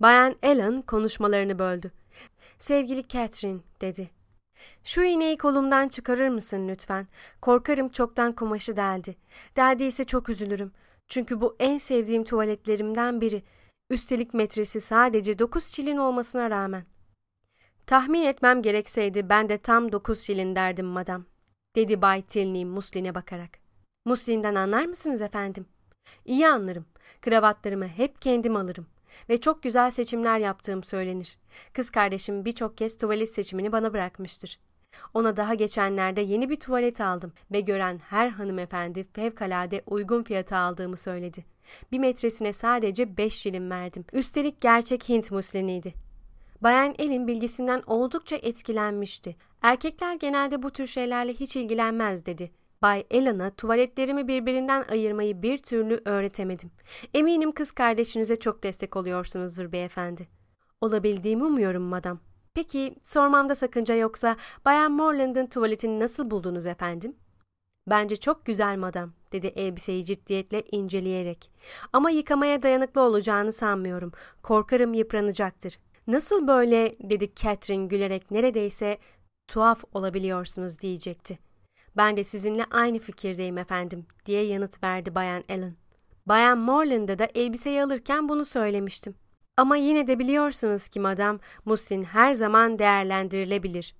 Bayan Ellen konuşmalarını böldü. Sevgili Catherine, dedi. Şu iğneyi kolumdan çıkarır mısın lütfen? Korkarım çoktan kumaşı deldi. Deldiyse çok üzülürüm. Çünkü bu en sevdiğim tuvaletlerimden biri. Üstelik metresi sadece dokuz şilin olmasına rağmen. Tahmin etmem gerekseydi ben de tam dokuz şilin derdim madam dedi Bay Tilney Muslin'e bakarak. Muslin'den anlar mısınız efendim? İyi anlarım. Kravatlarımı hep kendim alırım. Ve çok güzel seçimler yaptığım söylenir. Kız kardeşim birçok kez tuvalet seçimini bana bırakmıştır. Ona daha geçenlerde yeni bir tuvalet aldım ve gören her hanımefendi fevkalade uygun fiyata aldığımı söyledi. Bir metresine sadece beş şilin verdim. Üstelik gerçek Hint musliniydi. Bayan Elin bilgisinden oldukça etkilenmişti. Erkekler genelde bu tür şeylerle hiç ilgilenmez dedi. Bay Ellen'a tuvaletlerimi birbirinden ayırmayı bir türlü öğretemedim. Eminim kız kardeşinize çok destek oluyorsunuzdur beyefendi. Olabildiğimi umuyorum madam. Peki sormamda sakınca yoksa Bayan Morland'ın tuvaletini nasıl buldunuz efendim? Bence çok güzel madam, dedi elbiseyi ciddiyetle inceleyerek. Ama yıkamaya dayanıklı olacağını sanmıyorum. Korkarım yıpranacaktır. Nasıl böyle, dedi Catherine gülerek neredeyse tuhaf olabiliyorsunuz diyecekti. Ben de sizinle aynı fikirdeyim efendim, diye yanıt verdi Bayan Allen. Bayan Morland'a da elbiseyi alırken bunu söylemiştim. Ama yine de biliyorsunuz ki madam, muslin her zaman değerlendirilebilir.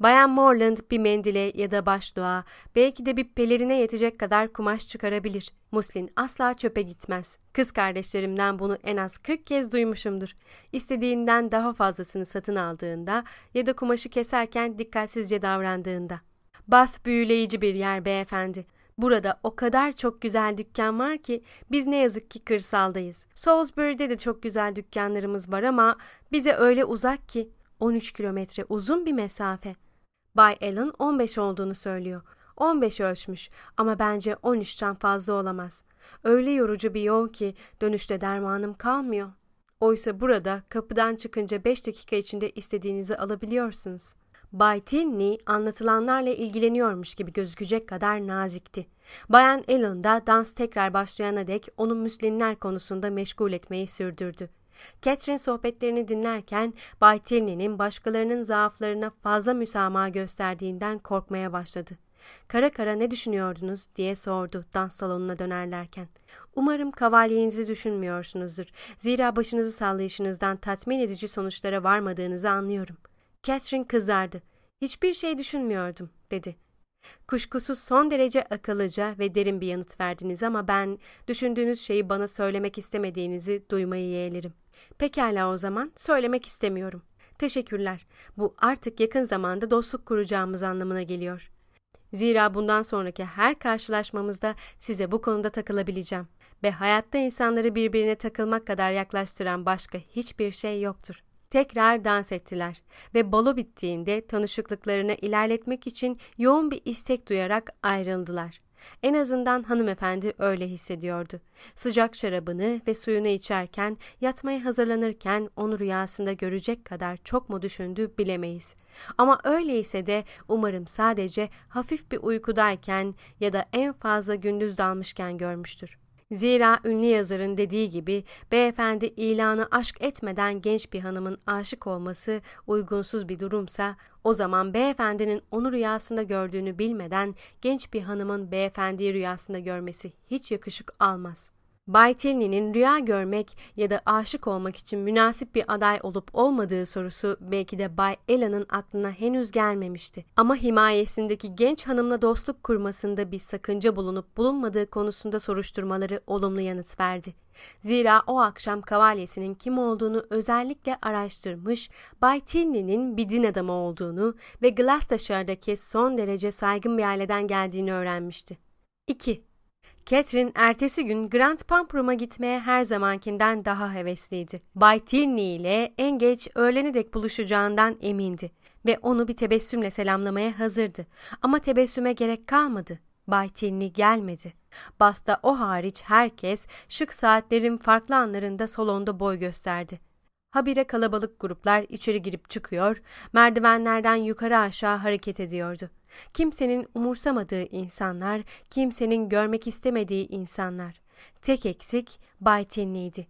Bayan Morland bir mendile ya da başlığa, belki de bir pelerine yetecek kadar kumaş çıkarabilir. Muslin asla çöpe gitmez. Kız kardeşlerimden bunu en az 40 kez duymuşumdur. İstediğinden daha fazlasını satın aldığında ya da kumaşı keserken dikkatsizce davrandığında. Bath büyüleyici bir yer beyefendi. Burada o kadar çok güzel dükkan var ki biz ne yazık ki kırsaldayız. Salisbury'de de çok güzel dükkanlarımız var ama bize öyle uzak ki 13 kilometre uzun bir mesafe. Bay Allen 15 olduğunu söylüyor. 15 ölçmüş ama bence 13'ten fazla olamaz. Öyle yorucu bir yol ki dönüşte dermanım kalmıyor. Oysa burada kapıdan çıkınca 5 dakika içinde istediğinizi alabiliyorsunuz. Bay Tinney anlatılanlarla ilgileniyormuş gibi gözükecek kadar nazikti. Bayan Ellen da dans tekrar başlayana dek onu müslinler konusunda meşgul etmeyi sürdürdü. Catherine sohbetlerini dinlerken Bay Tierney'nin başkalarının zaaflarına fazla müsamaha gösterdiğinden korkmaya başladı. Kara kara ne düşünüyordunuz diye sordu dans salonuna dönerlerken. Umarım kavalyenizi düşünmüyorsunuzdur. Zira başınızı sallayışınızdan tatmin edici sonuçlara varmadığınızı anlıyorum. Catherine kızardı. Hiçbir şey düşünmüyordum, dedi. Kuşkusuz son derece akıllıca ve derin bir yanıt verdiniz ama ben düşündüğünüz şeyi bana söylemek istemediğinizi duymayı yeğlerim. Pekala o zaman söylemek istemiyorum. Teşekkürler. Bu artık yakın zamanda dostluk kuracağımız anlamına geliyor. Zira bundan sonraki her karşılaşmamızda size bu konuda takılabileceğim ve hayatta insanları birbirine takılmak kadar yaklaştıran başka hiçbir şey yoktur. Tekrar dans ettiler ve balo bittiğinde tanışıklıklarını ilerletmek için yoğun bir istek duyarak ayrıldılar. En azından hanımefendi öyle hissediyordu. Sıcak şarabını ve suyunu içerken, yatmaya hazırlanırken onu rüyasında görecek kadar çok mu düşündü bilemeyiz. Ama öyleyse de umarım sadece hafif bir uykudayken ya da en fazla gündüz dalmışken görmüştür. Zira ünlü yazarın dediği gibi beyefendi ilanı aşk etmeden genç bir hanımın aşık olması uygunsuz bir durumsa o zaman beyefendinin onu rüyasında gördüğünü bilmeden genç bir hanımın beyefendiyi rüyasında görmesi hiç yakışık almaz.'' Bay Tilney'nin rüya görmek ya da aşık olmak için münasip bir aday olup olmadığı sorusu belki de Bay Ela'nın aklına henüz gelmemişti. Ama himayesindeki genç hanımla dostluk kurmasında bir sakınca bulunup bulunmadığı konusunda soruşturmaları olumlu yanıt verdi. Zira o akşam kavalyesinin kim olduğunu özellikle araştırmış, Bay Tilney'nin bir din adamı olduğunu ve Gloucestershire'daki son derece saygın bir aileden geldiğini öğrenmişti. 2. Catherine ertesi gün Grand Pamprum'a gitmeye her zamankinden daha hevesliydi. Bay Tilney ile en geç öğlene dek buluşacağından emindi ve onu bir tebessümle selamlamaya hazırdı. Ama tebessüme gerek kalmadı. Bay Tilney gelmedi. Bath'ta o hariç herkes şık saatlerin farklı anlarında salonda boy gösterdi. Habire kalabalık gruplar içeri girip çıkıyor, merdivenlerden yukarı aşağı hareket ediyordu. Kimsenin umursamadığı insanlar, kimsenin görmek istemediği insanlar. Tek eksik Bay Tinley'di.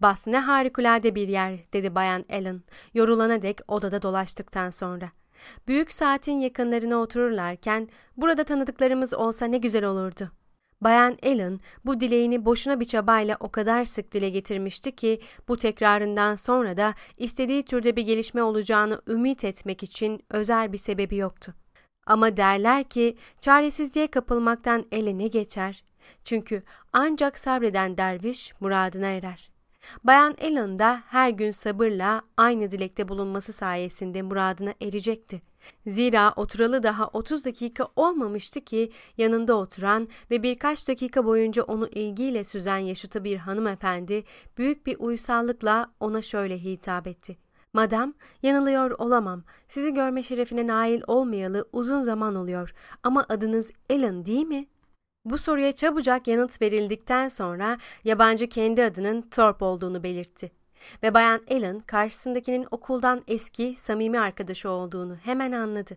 Bath ne harikulade bir yer dedi Bayan Ellen yorulana dek odada dolaştıktan sonra. Büyük saatin yakınlarına otururlarken burada tanıdıklarımız olsa ne güzel olurdu. Bayan Ellen bu dileğini boşuna bir çabayla o kadar sık dile getirmişti ki bu tekrarından sonra da istediği türde bir gelişme olacağını ümit etmek için özel bir sebebi yoktu. Ama derler ki çaresizliğe kapılmaktan ele ne geçer? Çünkü ancak sabreden derviş muradına erer. Bayan Ellen da her gün sabırla aynı dilekte bulunması sayesinde muradına erecekti. Zira oturalı daha 30 dakika olmamıştı ki yanında oturan ve birkaç dakika boyunca onu ilgiyle süzen yaşıtı bir hanımefendi büyük bir uysallıkla ona şöyle hitap etti. Madam, yanılıyor olamam. Sizi görme şerefine nail olmayalı uzun zaman oluyor. Ama adınız Ellen değil mi? Bu soruya çabucak yanıt verildikten sonra yabancı kendi adının Thorpe olduğunu belirtti. Ve Bayan Ellen karşısındakinin okuldan eski, samimi arkadaşı olduğunu hemen anladı.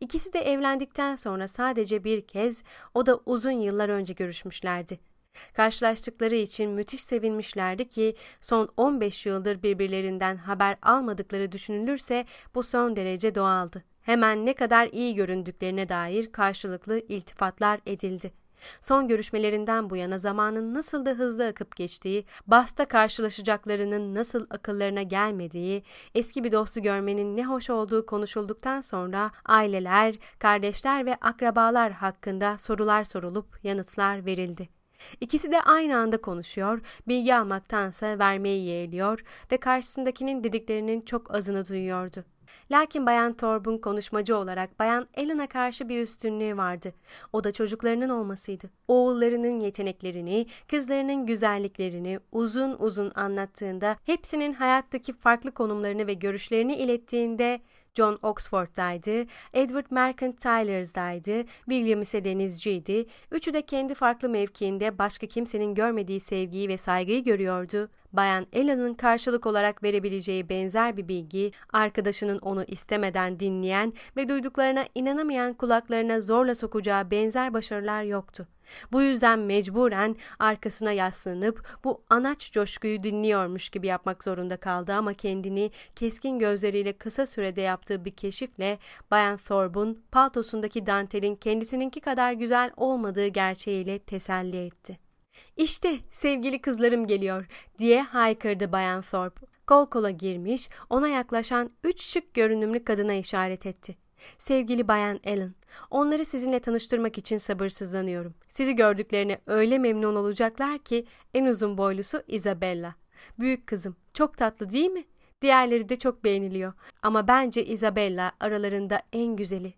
İkisi de evlendikten sonra sadece bir kez, o da uzun yıllar önce görüşmüşlerdi. Karşılaştıkları için müthiş sevinmişlerdi ki son 15 yıldır birbirlerinden haber almadıkları düşünülürse bu son derece doğaldı. Hemen ne kadar iyi göründüklerine dair karşılıklı iltifatlar edildi. Son görüşmelerinden bu yana zamanın nasıl da hızlı akıp geçtiği, Bath'ta karşılaşacaklarının nasıl akıllarına gelmediği, eski bir dostu görmenin ne hoş olduğu konuşulduktan sonra aileler, kardeşler ve akrabalar hakkında sorular sorulup yanıtlar verildi. İkisi de aynı anda konuşuyor, bilgi almaktansa vermeyi yeğliyor ve karşısındakinin dediklerinin çok azını duyuyordu. Lakin Bayan Thorpe'un konuşmacı olarak Bayan Ellen'a karşı bir üstünlüğü vardı. O da çocuklarının olmasıydı. Oğullarının yeteneklerini, kızlarının güzelliklerini uzun uzun anlattığında, hepsinin hayattaki farklı konumlarını ve görüşlerini ilettiğinde John Oxford'daydı, Edward Mercantilers'daydı, William ise denizciydi. Üçü de kendi farklı mevkiinde başka kimsenin görmediği sevgiyi ve saygıyı görüyordu. Bayan Ellen'ın karşılık olarak verebileceği benzer bir bilgi, arkadaşının onu istemeden dinleyen ve duyduklarına inanamayan kulaklarına zorla sokacağı benzer başarılar yoktu. Bu yüzden mecburen arkasına yaslanıp bu anaç coşkuyu dinliyormuş gibi yapmak zorunda kaldı ama kendini keskin gözleriyle kısa sürede yaptığı bir keşifle Bayan Thorpe'un paltosundaki dantelin kendisininki kadar güzel olmadığı gerçeğiyle teselli etti. İşte sevgili kızlarım geliyor diye haykırdı Bayan Thorpe. Kol kola girmiş, ona yaklaşan üç şık görünümlü kadına işaret etti. Sevgili Bayan Ellen, onları sizinle tanıştırmak için sabırsızlanıyorum. Sizi gördüklerine öyle memnun olacaklar ki en uzun boylusu Isabella. Büyük kızım, çok tatlı değil mi? Diğerleri de çok beğeniliyor. Ama bence Isabella aralarında en güzeli.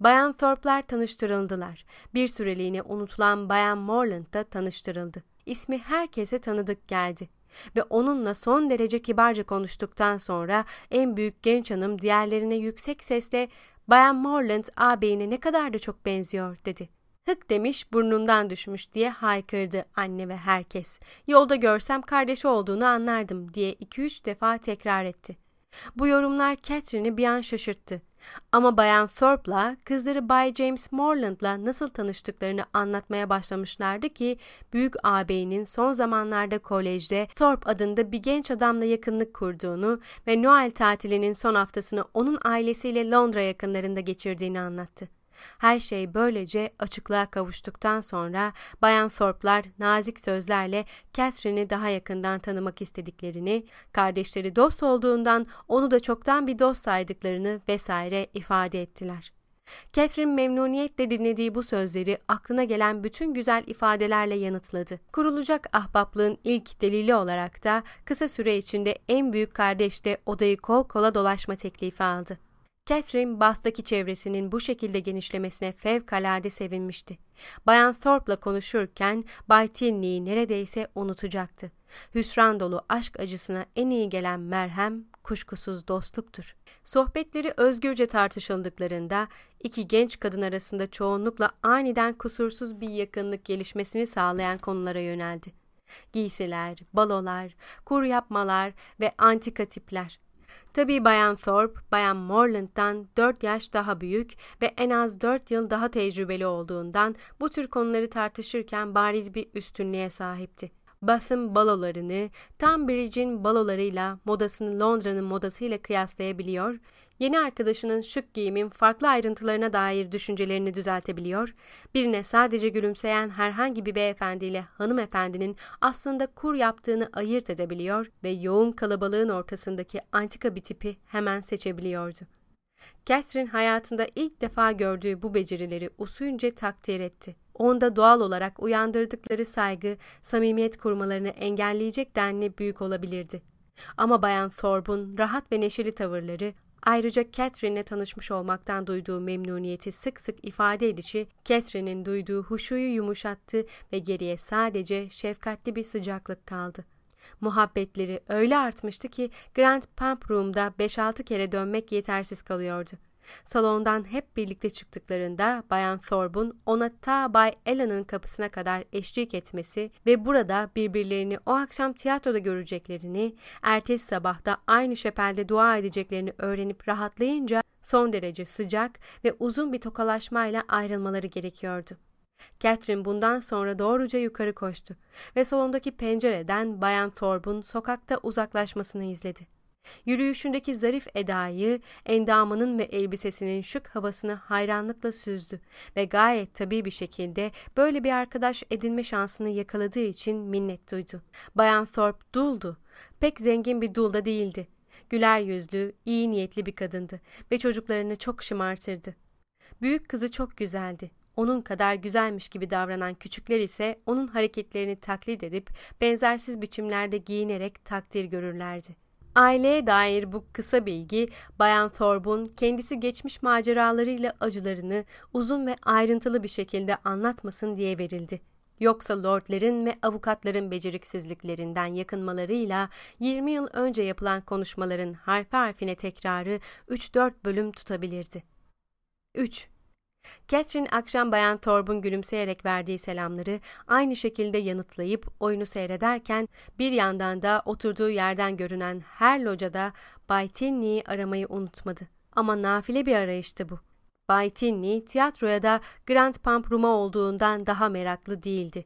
Bayan Thorpe'lar tanıştırıldılar. Bir süreliğine unutulan Bayan Morland da tanıştırıldı. İsmi herkese tanıdık geldi ve onunla son derece kibarca konuştuktan sonra en büyük genç hanım diğerlerine yüksek sesle Bayan Morland ağabeyine ne kadar da çok benziyor dedi. Hık demiş burnundan düşmüş diye haykırdı anne ve herkes. Yolda görsem kardeşi olduğunu anlardım diye iki üç defa tekrar etti. Bu yorumlar Catherine'i bir an şaşırttı. Ama Bayan Thorpe'la kızları Bay James Morland'la nasıl tanıştıklarını anlatmaya başlamışlardı ki büyük ağabeyinin son zamanlarda kolejde Thorpe adında bir genç adamla yakınlık kurduğunu ve Noel tatilinin son haftasını onun ailesiyle Londra yakınlarında geçirdiğini anlattı. Her şey böylece açıklığa kavuştuktan sonra Bayan Thorpe'lar nazik sözlerle Catherine'i daha yakından tanımak istediklerini, kardeşleri dost olduğundan onu da çoktan bir dost saydıklarını vesaire ifade ettiler. Catherine memnuniyetle dinlediği bu sözleri aklına gelen bütün güzel ifadelerle yanıtladı. Kurulacak ahbaplığın ilk delili olarak da kısa süre içinde en büyük kardeş de odayı kol kola dolaşma teklifi aldı. Catherine Bath'taki çevresinin bu şekilde genişlemesine fevkalade sevinmişti. Bayan Thorpe'la konuşurken Bay Tilney'i neredeyse unutacaktı. Hüsran dolu aşk acısına en iyi gelen merhem kuşkusuz dostluktur. Sohbetleri özgürce tartışıldıklarında iki genç kadın arasında çoğunlukla aniden kusursuz bir yakınlık gelişmesini sağlayan konulara yöneldi. Giysiler, balolar, kur yapmalar ve antika tipler. Tabii Bayan Thorpe, Bayan Morland'dan 4 yaş daha büyük ve en az 4 yıl daha tecrübeli olduğundan bu tür konuları tartışırken bariz bir üstünlüğe sahipti. Bath'ın balolarını, Tunbridge'in balolarıyla modasını Londra'nın modasıyla kıyaslayabiliyor Yeni arkadaşının şık giyimin farklı ayrıntılarına dair düşüncelerini düzeltebiliyor, birine sadece gülümseyen herhangi bir beyefendiyle hanımefendinin aslında kur yaptığını ayırt edebiliyor ve yoğun kalabalığın ortasındaki antika bir tipi hemen seçebiliyordu. Catherine hayatında ilk defa gördüğü bu becerileri usulünce takdir etti. Onda doğal olarak uyandırdıkları saygı, samimiyet kurmalarını engelleyecek denli büyük olabilirdi. Ama Bayan Thorpe'un rahat ve neşeli tavırları Ayrıca Catherine'le tanışmış olmaktan duyduğu memnuniyeti sık sık ifade edişi, Catherine'in duyduğu huşuyu yumuşattı ve geriye sadece şefkatli bir sıcaklık kaldı. Muhabbetleri öyle artmıştı ki Grand Pump Room'da 5-6 kere dönmek yetersiz kalıyordu. Salondan hep birlikte çıktıklarında Bayan Thorpe'un ona ta Bay Ellen'ın kapısına kadar eşlik etmesi ve burada birbirlerini o akşam tiyatroda göreceklerini, ertesi sabahta aynı şepelde dua edeceklerini öğrenip rahatlayınca son derece sıcak ve uzun bir tokalaşmayla ayrılmaları gerekiyordu. Catherine bundan sonra doğruca yukarı koştu ve salondaki pencereden Bayan Thorpe'un sokakta uzaklaşmasını izledi. Yürüyüşündeki zarif edayı, endamının ve elbisesinin şık havasını hayranlıkla süzdü ve gayet tabii bir şekilde böyle bir arkadaş edinme şansını yakaladığı için minnet duydu. Bayan Thorpe duldu. Pek zengin bir dul da değildi. Güler yüzlü, iyi niyetli bir kadındı ve çocuklarını çok şımartırdı. Büyük kızı çok güzeldi. Onun kadar güzelmiş gibi davranan küçükler ise onun hareketlerini taklit edip benzersiz biçimlerde giyinerek takdir görürlerdi. Aileye dair bu kısa bilgi Bayan Thorpe'un kendisi geçmiş maceralarıyla acılarını uzun ve ayrıntılı bir şekilde anlatmasın diye verildi. Yoksa lordların ve avukatların beceriksizliklerinden yakınmalarıyla 20 yıl önce yapılan konuşmaların harfi harfine tekrarı 3-4 bölüm tutabilirdi. 3. Catherine akşam Bayan Thorpe'un gülümseyerek verdiği selamları aynı şekilde yanıtlayıp oyunu seyrederken bir yandan da oturduğu yerden görünen her locada Bay Tinney'i aramayı unutmadı. Ama nafile bir arayıştı bu. Bay Tinney tiyatroya da Grand Pump Room'a olduğundan daha meraklı değildi.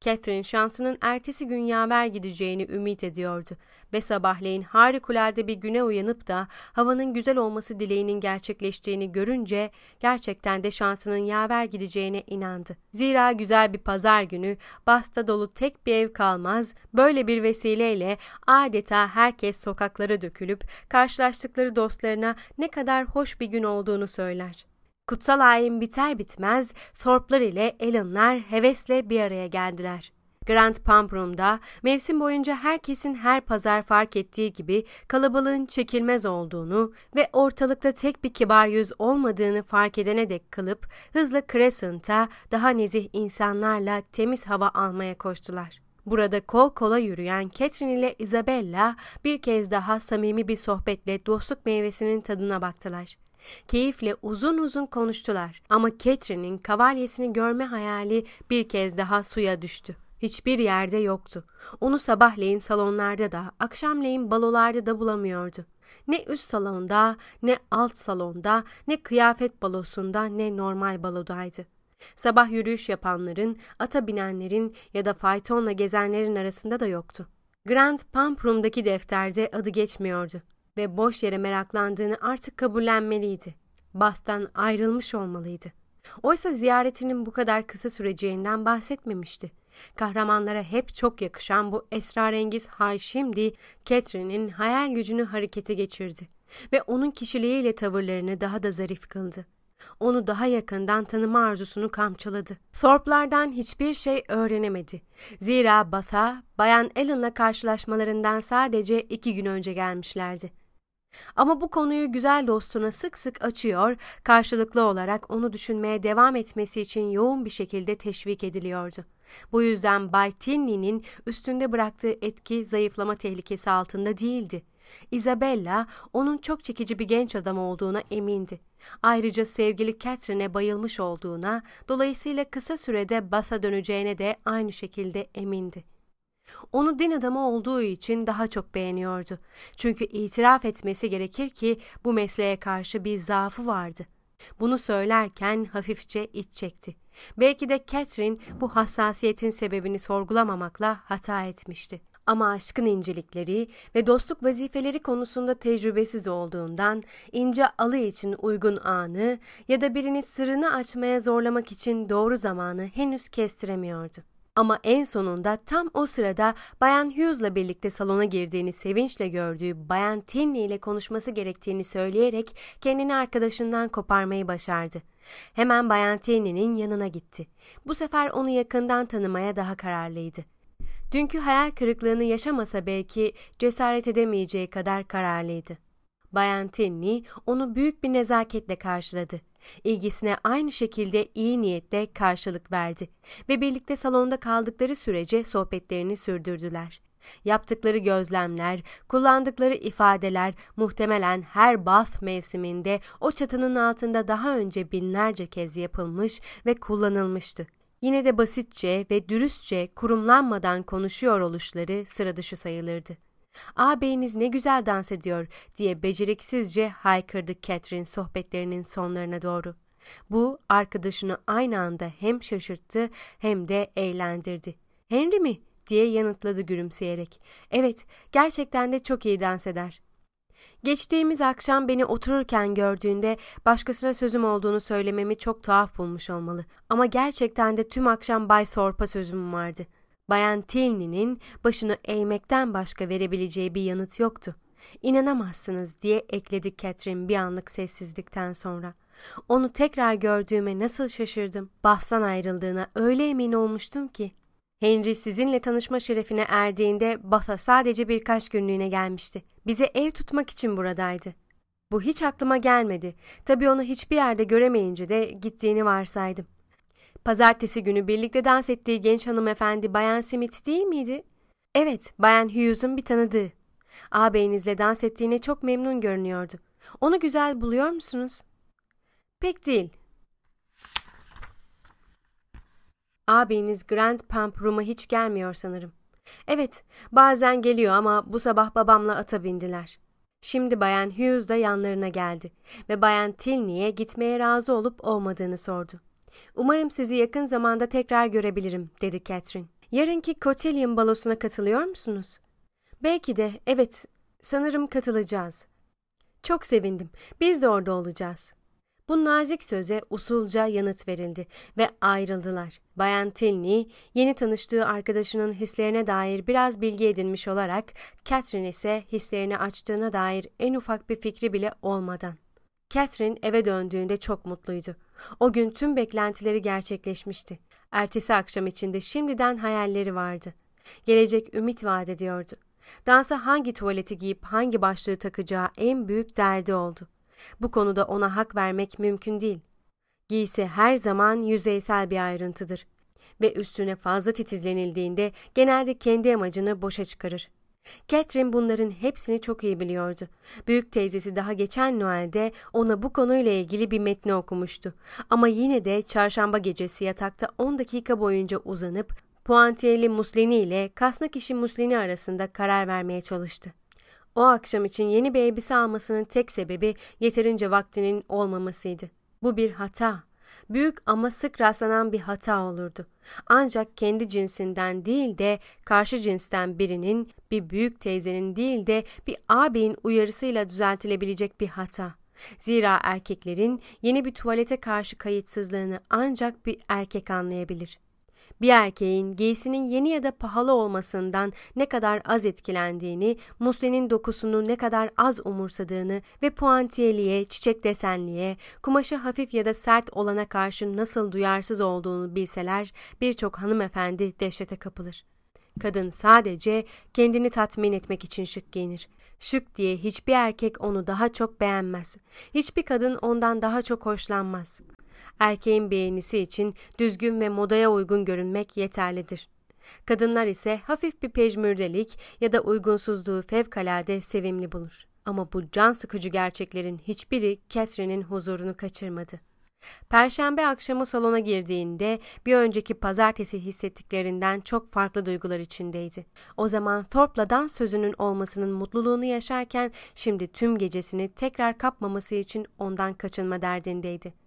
Catherine şansının ertesi gün yaver gideceğini ümit ediyordu ve sabahleyin harikulade bir güne uyanıp da havanın güzel olması dileğinin gerçekleştiğini görünce gerçekten de şansının yaver gideceğine inandı. Zira güzel bir pazar günü basta dolu tek bir ev kalmaz, böyle bir vesileyle adeta herkes sokaklara dökülüp karşılaştıkları dostlarına ne kadar hoş bir gün olduğunu söyler. Kutsal ayin biter bitmez Thorpe'lar ile Ellen'lar hevesle bir araya geldiler. Grand Pump Room'da mevsim boyunca herkesin her pazar fark ettiği gibi kalabalığın çekilmez olduğunu ve ortalıkta tek bir kibar yüz olmadığını fark edene dek kalıp hızlı Crescent'a daha nezih insanlarla temiz hava almaya koştular. Burada kol kola yürüyen Catherine ile Isabella bir kez daha samimi bir sohbetle dostluk meyvesinin tadına baktılar. Keyifle uzun uzun konuştular ama Catherine'in kavalyesini görme hayali bir kez daha suya düştü. Hiçbir yerde yoktu. Onu sabahleyin salonlarda da, akşamleyin balolarda da bulamıyordu. Ne üst salonda, ne alt salonda, ne kıyafet balosunda, ne normal balodaydı. Sabah yürüyüş yapanların, ata binenlerin ya da faytonla gezenlerin arasında da yoktu. Grand Pump Room'daki defterde adı geçmiyordu ve boş yere meraklandığını artık kabullenmeliydi. Bath'tan ayrılmış olmalıydı. Oysa ziyaretinin bu kadar kısa süreceğinden bahsetmemişti. Kahramanlara hep çok yakışan bu esrarengiz hal şimdi Catherine'in hayal gücünü harekete geçirdi ve onun kişiliğiyle tavırlarını daha da zarif kıldı. Onu daha yakından tanıma arzusunu kamçıladı. Thorpe'lardan hiçbir şey öğrenemedi. Zira Bath'a Bayan Ellen'la karşılaşmalarından sadece iki gün önce gelmişlerdi. Ama bu konuyu güzel dostuna sık sık açıyor, karşılıklı olarak onu düşünmeye devam etmesi için yoğun bir şekilde teşvik ediliyordu. Bu yüzden Bay Tinney'nin üstünde bıraktığı etki zayıflama tehlikesi altında değildi. Isabella onun çok çekici bir genç adam olduğuna emindi. Ayrıca sevgili Catherine'e bayılmış olduğuna, dolayısıyla kısa sürede Bath'a döneceğine de aynı şekilde emindi. Onu din adamı olduğu için daha çok beğeniyordu. Çünkü itiraf etmesi gerekir ki bu mesleğe karşı bir zaafı vardı. Bunu söylerken hafifçe iç çekti. Belki de Catherine bu hassasiyetin sebebini sorgulamamakla hata etmişti. Ama aşkın incelikleri ve dostluk vazifeleri konusunda tecrübesiz olduğundan ince alı için uygun anı ya da birini sırrını açmaya zorlamak için doğru zamanı henüz kestiremiyordu. Ama en sonunda tam o sırada Bayan Hughes'la birlikte salona girdiğini sevinçle gördüğü Bayan Tinney ile konuşması gerektiğini söyleyerek kendini arkadaşından koparmayı başardı. Hemen Bayan Tinney'nin yanına gitti. Bu sefer onu yakından tanımaya daha kararlıydı. Dünkü hayal kırıklığını yaşamasa belki cesaret edemeyeceği kadar kararlıydı. Bayan Tinney onu büyük bir nezaketle karşıladı. İlgisine aynı şekilde iyi niyetle karşılık verdi ve birlikte salonda kaldıkları sürece sohbetlerini sürdürdüler. Yaptıkları gözlemler, kullandıkları ifadeler muhtemelen her bath mevsiminde o çatının altında daha önce binlerce kez yapılmış ve kullanılmıştı. Yine de basitçe ve dürüstçe kurumlanmadan konuşuyor oluşları sıra dışı sayılırdı. Ağabeyiniz ne güzel dans ediyor diye beceriksizce haykırdı Catherine sohbetlerinin sonlarına doğru. Bu arkadaşını aynı anda hem şaşırttı hem de eğlendirdi. Henry mi? diye yanıtladı gülümseyerek. Evet, gerçekten de çok iyi dans eder. Geçtiğimiz akşam beni otururken gördüğünde başkasına sözüm olduğunu söylememi çok tuhaf bulmuş olmalı. Ama gerçekten de tüm akşam Bay Thorpe'a sözüm vardı. Bayan Tilney'nin başını eğmekten başka verebileceği bir yanıt yoktu. İnanamazsınız diye ekledi Catherine bir anlık sessizlikten sonra. Onu tekrar gördüğüme nasıl şaşırdım. Bahstan ayrıldığına öyle emin olmuştum ki. Henry sizinle tanışma şerefine erdiğinde Bath'a sadece birkaç günlüğüne gelmişti. Bize ev tutmak için buradaydı. Bu hiç aklıma gelmedi. Tabii onu hiçbir yerde göremeyince de gittiğini varsaydım. Pazartesi günü birlikte dans ettiği genç hanımefendi Bayan Smith değil miydi? Evet, Bayan Hughes'un bir tanıdığı. Ağabeyinizle dans ettiğine çok memnun görünüyordu. Onu güzel buluyor musunuz? Pek değil. Ağabeyiniz Grand Pump Room'a hiç gelmiyor sanırım. Evet, bazen geliyor ama bu sabah babamla ata bindiler. Şimdi Bayan Hughes da yanlarına geldi ve Bayan Tilney'e gitmeye razı olup olmadığını sordu. Umarım sizi yakın zamanda tekrar görebilirim, dedi Catherine. Yarınki Cotillion balosuna katılıyor musunuz? Belki de, evet, sanırım katılacağız. Çok sevindim. Biz de orada olacağız. Bu nazik söze usulca yanıt verildi ve ayrıldılar. Bayan Tilney, yeni tanıştığı arkadaşının hislerine dair biraz bilgi edinmiş olarak, Catherine ise hislerini açtığına dair en ufak bir fikri bile olmadan. Catherine eve döndüğünde çok mutluydu. O gün tüm beklentileri gerçekleşmişti. Ertesi akşam içinde şimdiden hayalleri vardı. Gelecek ümit vaat ediyordu. Dansa hangi tuvaleti giyip hangi başlığı takacağı en büyük derdi oldu. Bu konuda ona hak vermek mümkün değil. Giysi her zaman yüzeysel bir ayrıntıdır ve üstüne fazla titizlenildiğinde genelde kendi amacını boşa çıkarır. Catherine bunların hepsini çok iyi biliyordu. Büyük teyzesi daha geçen Noel'de ona bu konuyla ilgili bir metni okumuştu. Ama yine de çarşamba gecesi yatakta 10 dakika boyunca uzanıp puantiyeli muslini ile kasnak işi muslini arasında karar vermeye çalıştı. O akşam için yeni bir elbise almasının tek sebebi yeterince vaktinin olmamasıydı. Bu bir hata. Büyük ama sık rastlanan bir hata olurdu. Ancak kendi cinsinden değil de karşı cinsten birinin, bir büyük teyzenin değil de bir ağabeyin uyarısıyla düzeltilebilecek bir hata. Zira erkeklerin yeni bir tuvalete karşı kayıtsızlığını ancak bir erkek anlayabilir. Bir erkeğin giysinin yeni ya da pahalı olmasından ne kadar az etkilendiğini, muslenin dokusunu ne kadar az umursadığını ve puantiyeliğe, çiçek desenliğe, kumaşı hafif ya da sert olana karşı nasıl duyarsız olduğunu bilseler birçok hanımefendi dehşete kapılır. Kadın sadece kendini tatmin etmek için şık giyinir. Şık diye hiçbir erkek onu daha çok beğenmez. Hiçbir kadın ondan daha çok hoşlanmaz. Erkeğin beğenisi için düzgün ve modaya uygun görünmek yeterlidir. Kadınlar ise hafif bir pejmürdelik ya da uygunsuzluğu fevkalade sevimli bulur. Ama bu can sıkıcı gerçeklerin hiçbiri Catherine'in huzurunu kaçırmadı. Perşembe akşamı salona girdiğinde bir önceki pazartesi hissettiklerinden çok farklı duygular içindeydi. O zaman Thorpe'la dans sözünün olmasının mutluluğunu yaşarken şimdi tüm gecesini tekrar kapmaması için ondan kaçınma derdindeydi.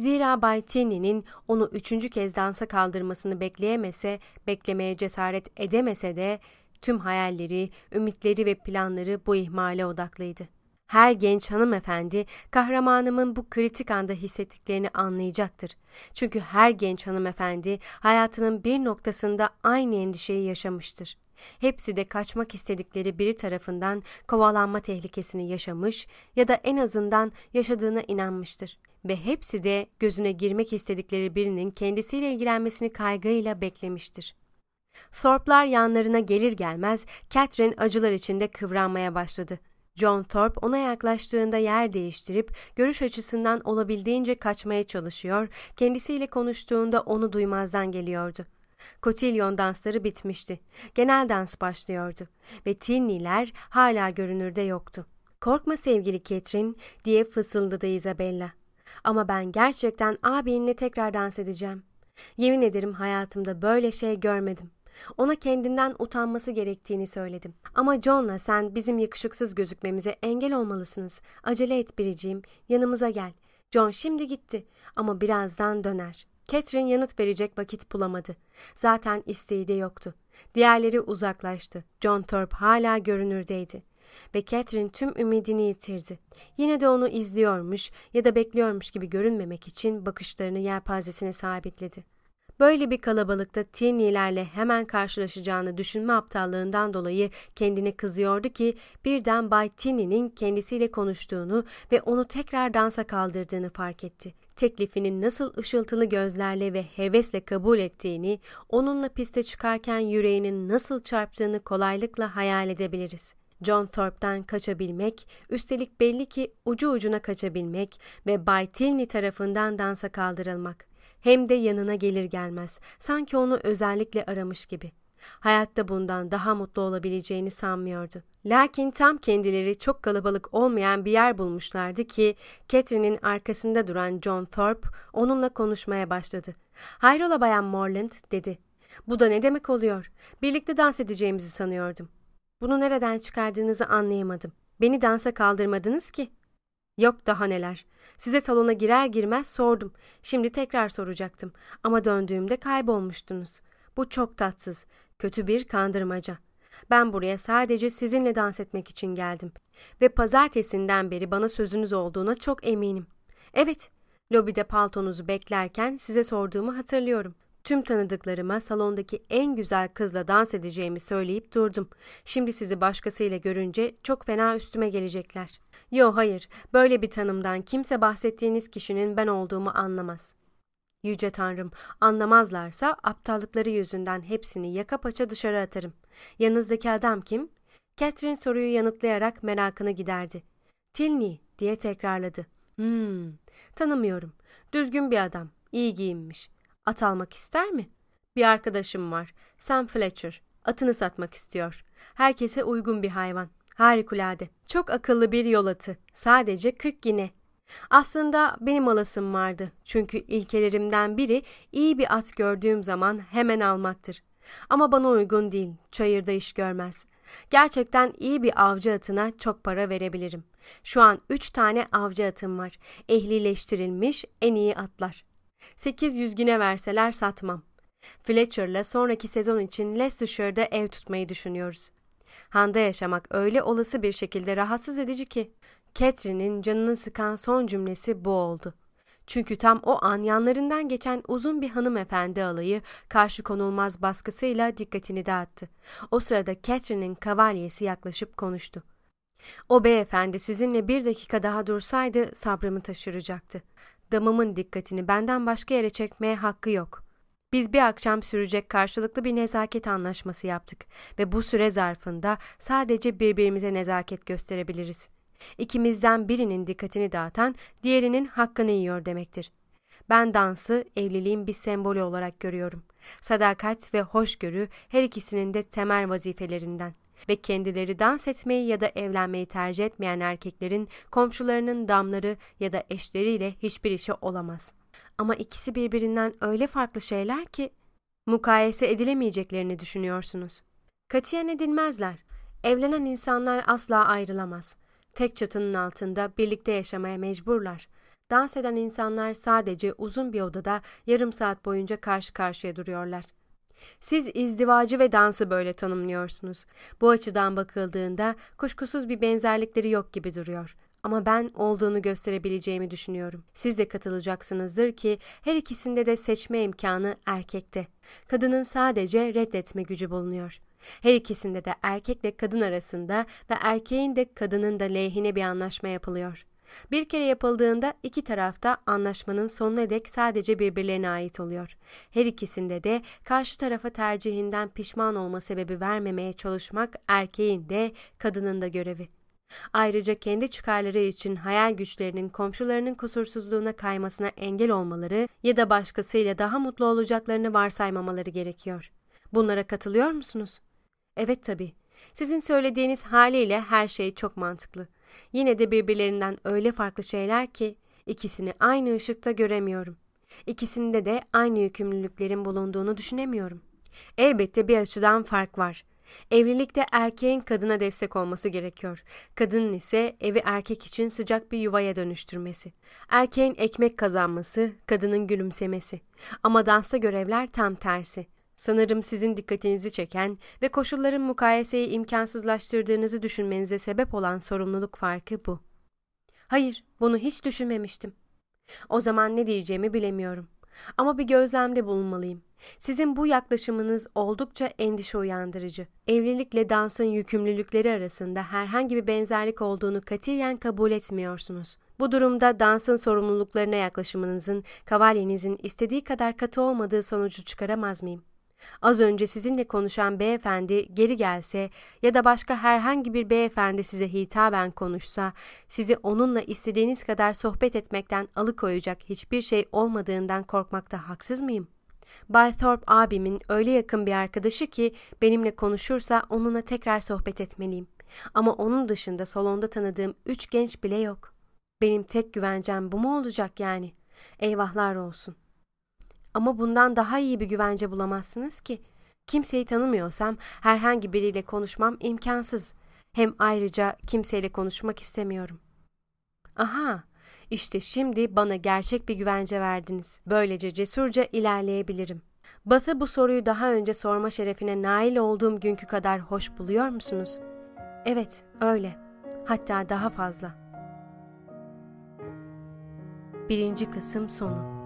Zira Bay Tinney'nin onu üçüncü kez dansa kaldırmasını bekleyemese, beklemeye cesaret edemese de tüm hayalleri, ümitleri ve planları bu ihmale odaklıydı. Her genç hanımefendi kahramanımın bu kritik anda hissettiklerini anlayacaktır. Çünkü her genç hanımefendi hayatının bir noktasında aynı endişeyi yaşamıştır. Hepsi de kaçmak istedikleri biri tarafından kovalanma tehlikesini yaşamış ya da en azından yaşadığına inanmıştır ve hepsi de gözüne girmek istedikleri birinin kendisiyle ilgilenmesini kaygıyla beklemiştir. Thorpe'lar yanlarına gelir gelmez Catherine acılar içinde kıvranmaya başladı. John Thorpe ona yaklaştığında yer değiştirip görüş açısından olabildiğince kaçmaya çalışıyor, kendisiyle konuştuğunda onu duymazdan geliyordu. Kotilyon dansları bitmişti. Genel dans başlıyordu ve Tinniler hala görünürde yoktu. Korkma sevgili Catherine diye fısıldadı Isabella. Ama ben gerçekten abinle tekrar dans edeceğim. Yemin ederim hayatımda böyle şey görmedim. Ona kendinden utanması gerektiğini söyledim. Ama John'la sen bizim yakışıksız gözükmemize engel olmalısınız. Acele et biriciğim, yanımıza gel. John şimdi gitti ama birazdan döner. Catherine yanıt verecek vakit bulamadı. Zaten isteği de yoktu. Diğerleri uzaklaştı. John Thorpe hala görünürdeydi. Ve Catherine tüm ümidini yitirdi. Yine de onu izliyormuş ya da bekliyormuş gibi görünmemek için bakışlarını yelpazesine sabitledi. Böyle bir kalabalıkta Tinni'lerle hemen karşılaşacağını düşünme aptallığından dolayı kendini kızıyordu ki birden Bay Tinni'nin kendisiyle konuştuğunu ve onu tekrar dansa kaldırdığını fark etti. Teklifinin nasıl ışıltılı gözlerle ve hevesle kabul ettiğini, onunla piste çıkarken yüreğinin nasıl çarptığını kolaylıkla hayal edebiliriz. John Thorpe'dan kaçabilmek, üstelik belli ki ucu ucuna kaçabilmek ve Bay Tilney tarafından dansa kaldırılmak. Hem de yanına gelir gelmez, sanki onu özellikle aramış gibi. Hayatta bundan daha mutlu olabileceğini sanmıyordu. Lakin tam kendileri çok kalabalık olmayan bir yer bulmuşlardı ki Catherine'in arkasında duran John Thorpe onunla konuşmaya başladı. Hayrola Bayan Morland dedi. Bu da ne demek oluyor? Birlikte dans edeceğimizi sanıyordum. Bunu nereden çıkardığınızı anlayamadım. Beni dansa kaldırmadınız ki. Yok daha neler. Size salona girer girmez sordum. Şimdi tekrar soracaktım. Ama döndüğümde kaybolmuştunuz. Bu çok tatsız. Kötü bir kandırmaca. Ben buraya sadece sizinle dans etmek için geldim. Ve pazartesinden beri bana sözünüz olduğuna çok eminim. Evet, lobide paltonuzu beklerken size sorduğumu hatırlıyorum. Tüm tanıdıklarıma salondaki en güzel kızla dans edeceğimi söyleyip durdum. Şimdi sizi başkasıyla görünce çok fena üstüme gelecekler. Yo hayır, böyle bir tanımdan kimse bahsettiğiniz kişinin ben olduğumu anlamaz. Yüce Tanrım, anlamazlarsa aptallıkları yüzünden hepsini yaka paça dışarı atarım. Yanınızdaki adam kim? Catherine soruyu yanıtlayarak merakını giderdi. Tilney diye tekrarladı. Hmm, tanımıyorum. Düzgün bir adam, iyi giyinmiş. At almak ister mi? Bir arkadaşım var, Sam Fletcher. Atını satmak istiyor. Herkese uygun bir hayvan. Harikulade. Çok akıllı bir yol atı. Sadece 40 gine. Aslında benim alasım vardı. Çünkü ilkelerimden biri iyi bir at gördüğüm zaman hemen almaktır. Ama bana uygun değil. Çayırda iş görmez. Gerçekten iyi bir avcı atına çok para verebilirim. Şu an üç tane avcı atım var. Ehlileştirilmiş en iyi atlar. 800 gine verseler satmam. Fletcher'la sonraki sezon için Leicestershire'da ev tutmayı düşünüyoruz. Handa yaşamak öyle olası bir şekilde rahatsız edici ki. Catherine'in canını sıkan son cümlesi bu oldu. Çünkü tam o an yanlarından geçen uzun bir hanımefendi alayı karşı konulmaz baskısıyla dikkatini dağıttı. O sırada Catherine'in kavalyesi yaklaşıp konuştu. O beyefendi sizinle bir dakika daha dursaydı sabrımı taşıracaktı. Damımın dikkatini benden başka yere çekmeye hakkı yok. Biz bir akşam sürecek karşılıklı bir nezaket anlaşması yaptık ve bu süre zarfında sadece birbirimize nezaket gösterebiliriz. İkimizden birinin dikkatini dağıtan diğerinin hakkını yiyor demektir. Ben dansı evliliğin bir sembolü olarak görüyorum. Sadakat ve hoşgörü her ikisinin de temel vazifelerinden ve kendileri dans etmeyi ya da evlenmeyi tercih etmeyen erkeklerin komşularının damları ya da eşleriyle hiçbir işi olamaz. Ama ikisi birbirinden öyle farklı şeyler ki mukayese edilemeyeceklerini düşünüyorsunuz. Katiyen edilmezler. Evlenen insanlar asla ayrılamaz. Tek çatının altında birlikte yaşamaya mecburlar. Dans eden insanlar sadece uzun bir odada yarım saat boyunca karşı karşıya duruyorlar. Siz izdivacı ve dansı böyle tanımlıyorsunuz. Bu açıdan bakıldığında kuşkusuz bir benzerlikleri yok gibi duruyor. Ama ben olduğunu gösterebileceğimi düşünüyorum. Siz de katılacaksınızdır ki her ikisinde de seçme imkanı erkekte. Kadının sadece reddetme gücü bulunuyor. Her ikisinde de erkekle kadın arasında ve erkeğin de kadının da lehine bir anlaşma yapılıyor. Bir kere yapıldığında iki tarafta anlaşmanın sonuna dek sadece birbirlerine ait oluyor. Her ikisinde de karşı tarafa tercihinden pişman olma sebebi vermemeye çalışmak erkeğin de kadının da görevi. Ayrıca kendi çıkarları için hayal güçlerinin komşularının kusursuzluğuna kaymasına engel olmaları ya da başkasıyla daha mutlu olacaklarını varsaymamaları gerekiyor. Bunlara katılıyor musunuz? Evet tabii. Sizin söylediğiniz haliyle her şey çok mantıklı. Yine de birbirlerinden öyle farklı şeyler ki ikisini aynı ışıkta göremiyorum. İkisinde de aynı yükümlülüklerin bulunduğunu düşünemiyorum. Elbette bir açıdan fark var. Evlilikte erkeğin kadına destek olması gerekiyor. Kadının ise evi erkek için sıcak bir yuvaya dönüştürmesi. Erkeğin ekmek kazanması, kadının gülümsemesi. Ama dansta görevler tam tersi. Sanırım sizin dikkatinizi çeken ve koşulların mukayeseyi imkansızlaştırdığınızı düşünmenize sebep olan sorumluluk farkı bu. Hayır, bunu hiç düşünmemiştim. O zaman ne diyeceğimi bilemiyorum. Ama bir gözlemde bulunmalıyım. Sizin bu yaklaşımınız oldukça endişe uyandırıcı. Evlilikle dansın yükümlülükleri arasında herhangi bir benzerlik olduğunu katiyen kabul etmiyorsunuz. Bu durumda dansın sorumluluklarına yaklaşımınızın kavalyenizin istediği kadar katı olmadığı sonucu çıkaramaz mıyım? Az önce sizinle konuşan beyefendi geri gelse ya da başka herhangi bir beyefendi size hitaben konuşsa, sizi onunla istediğiniz kadar sohbet etmekten alıkoyacak hiçbir şey olmadığından korkmakta haksız mıyım? Bay Thorpe abimin öyle yakın bir arkadaşı ki benimle konuşursa onunla tekrar sohbet etmeliyim. Ama onun dışında salonda tanıdığım üç genç bile yok. Benim tek güvencem bu mu olacak yani? Eyvahlar olsun. Ama bundan daha iyi bir güvence bulamazsınız ki. Kimseyi tanımıyorsam herhangi biriyle konuşmam imkansız. Hem ayrıca kimseyle konuşmak istemiyorum. Aha, işte şimdi bana gerçek bir güvence verdiniz. Böylece cesurca ilerleyebilirim. Batı bu soruyu daha önce sorma şerefine nail olduğum günkü kadar hoş buluyor musunuz? Evet, öyle. Hatta daha fazla. Birinci kısım sonu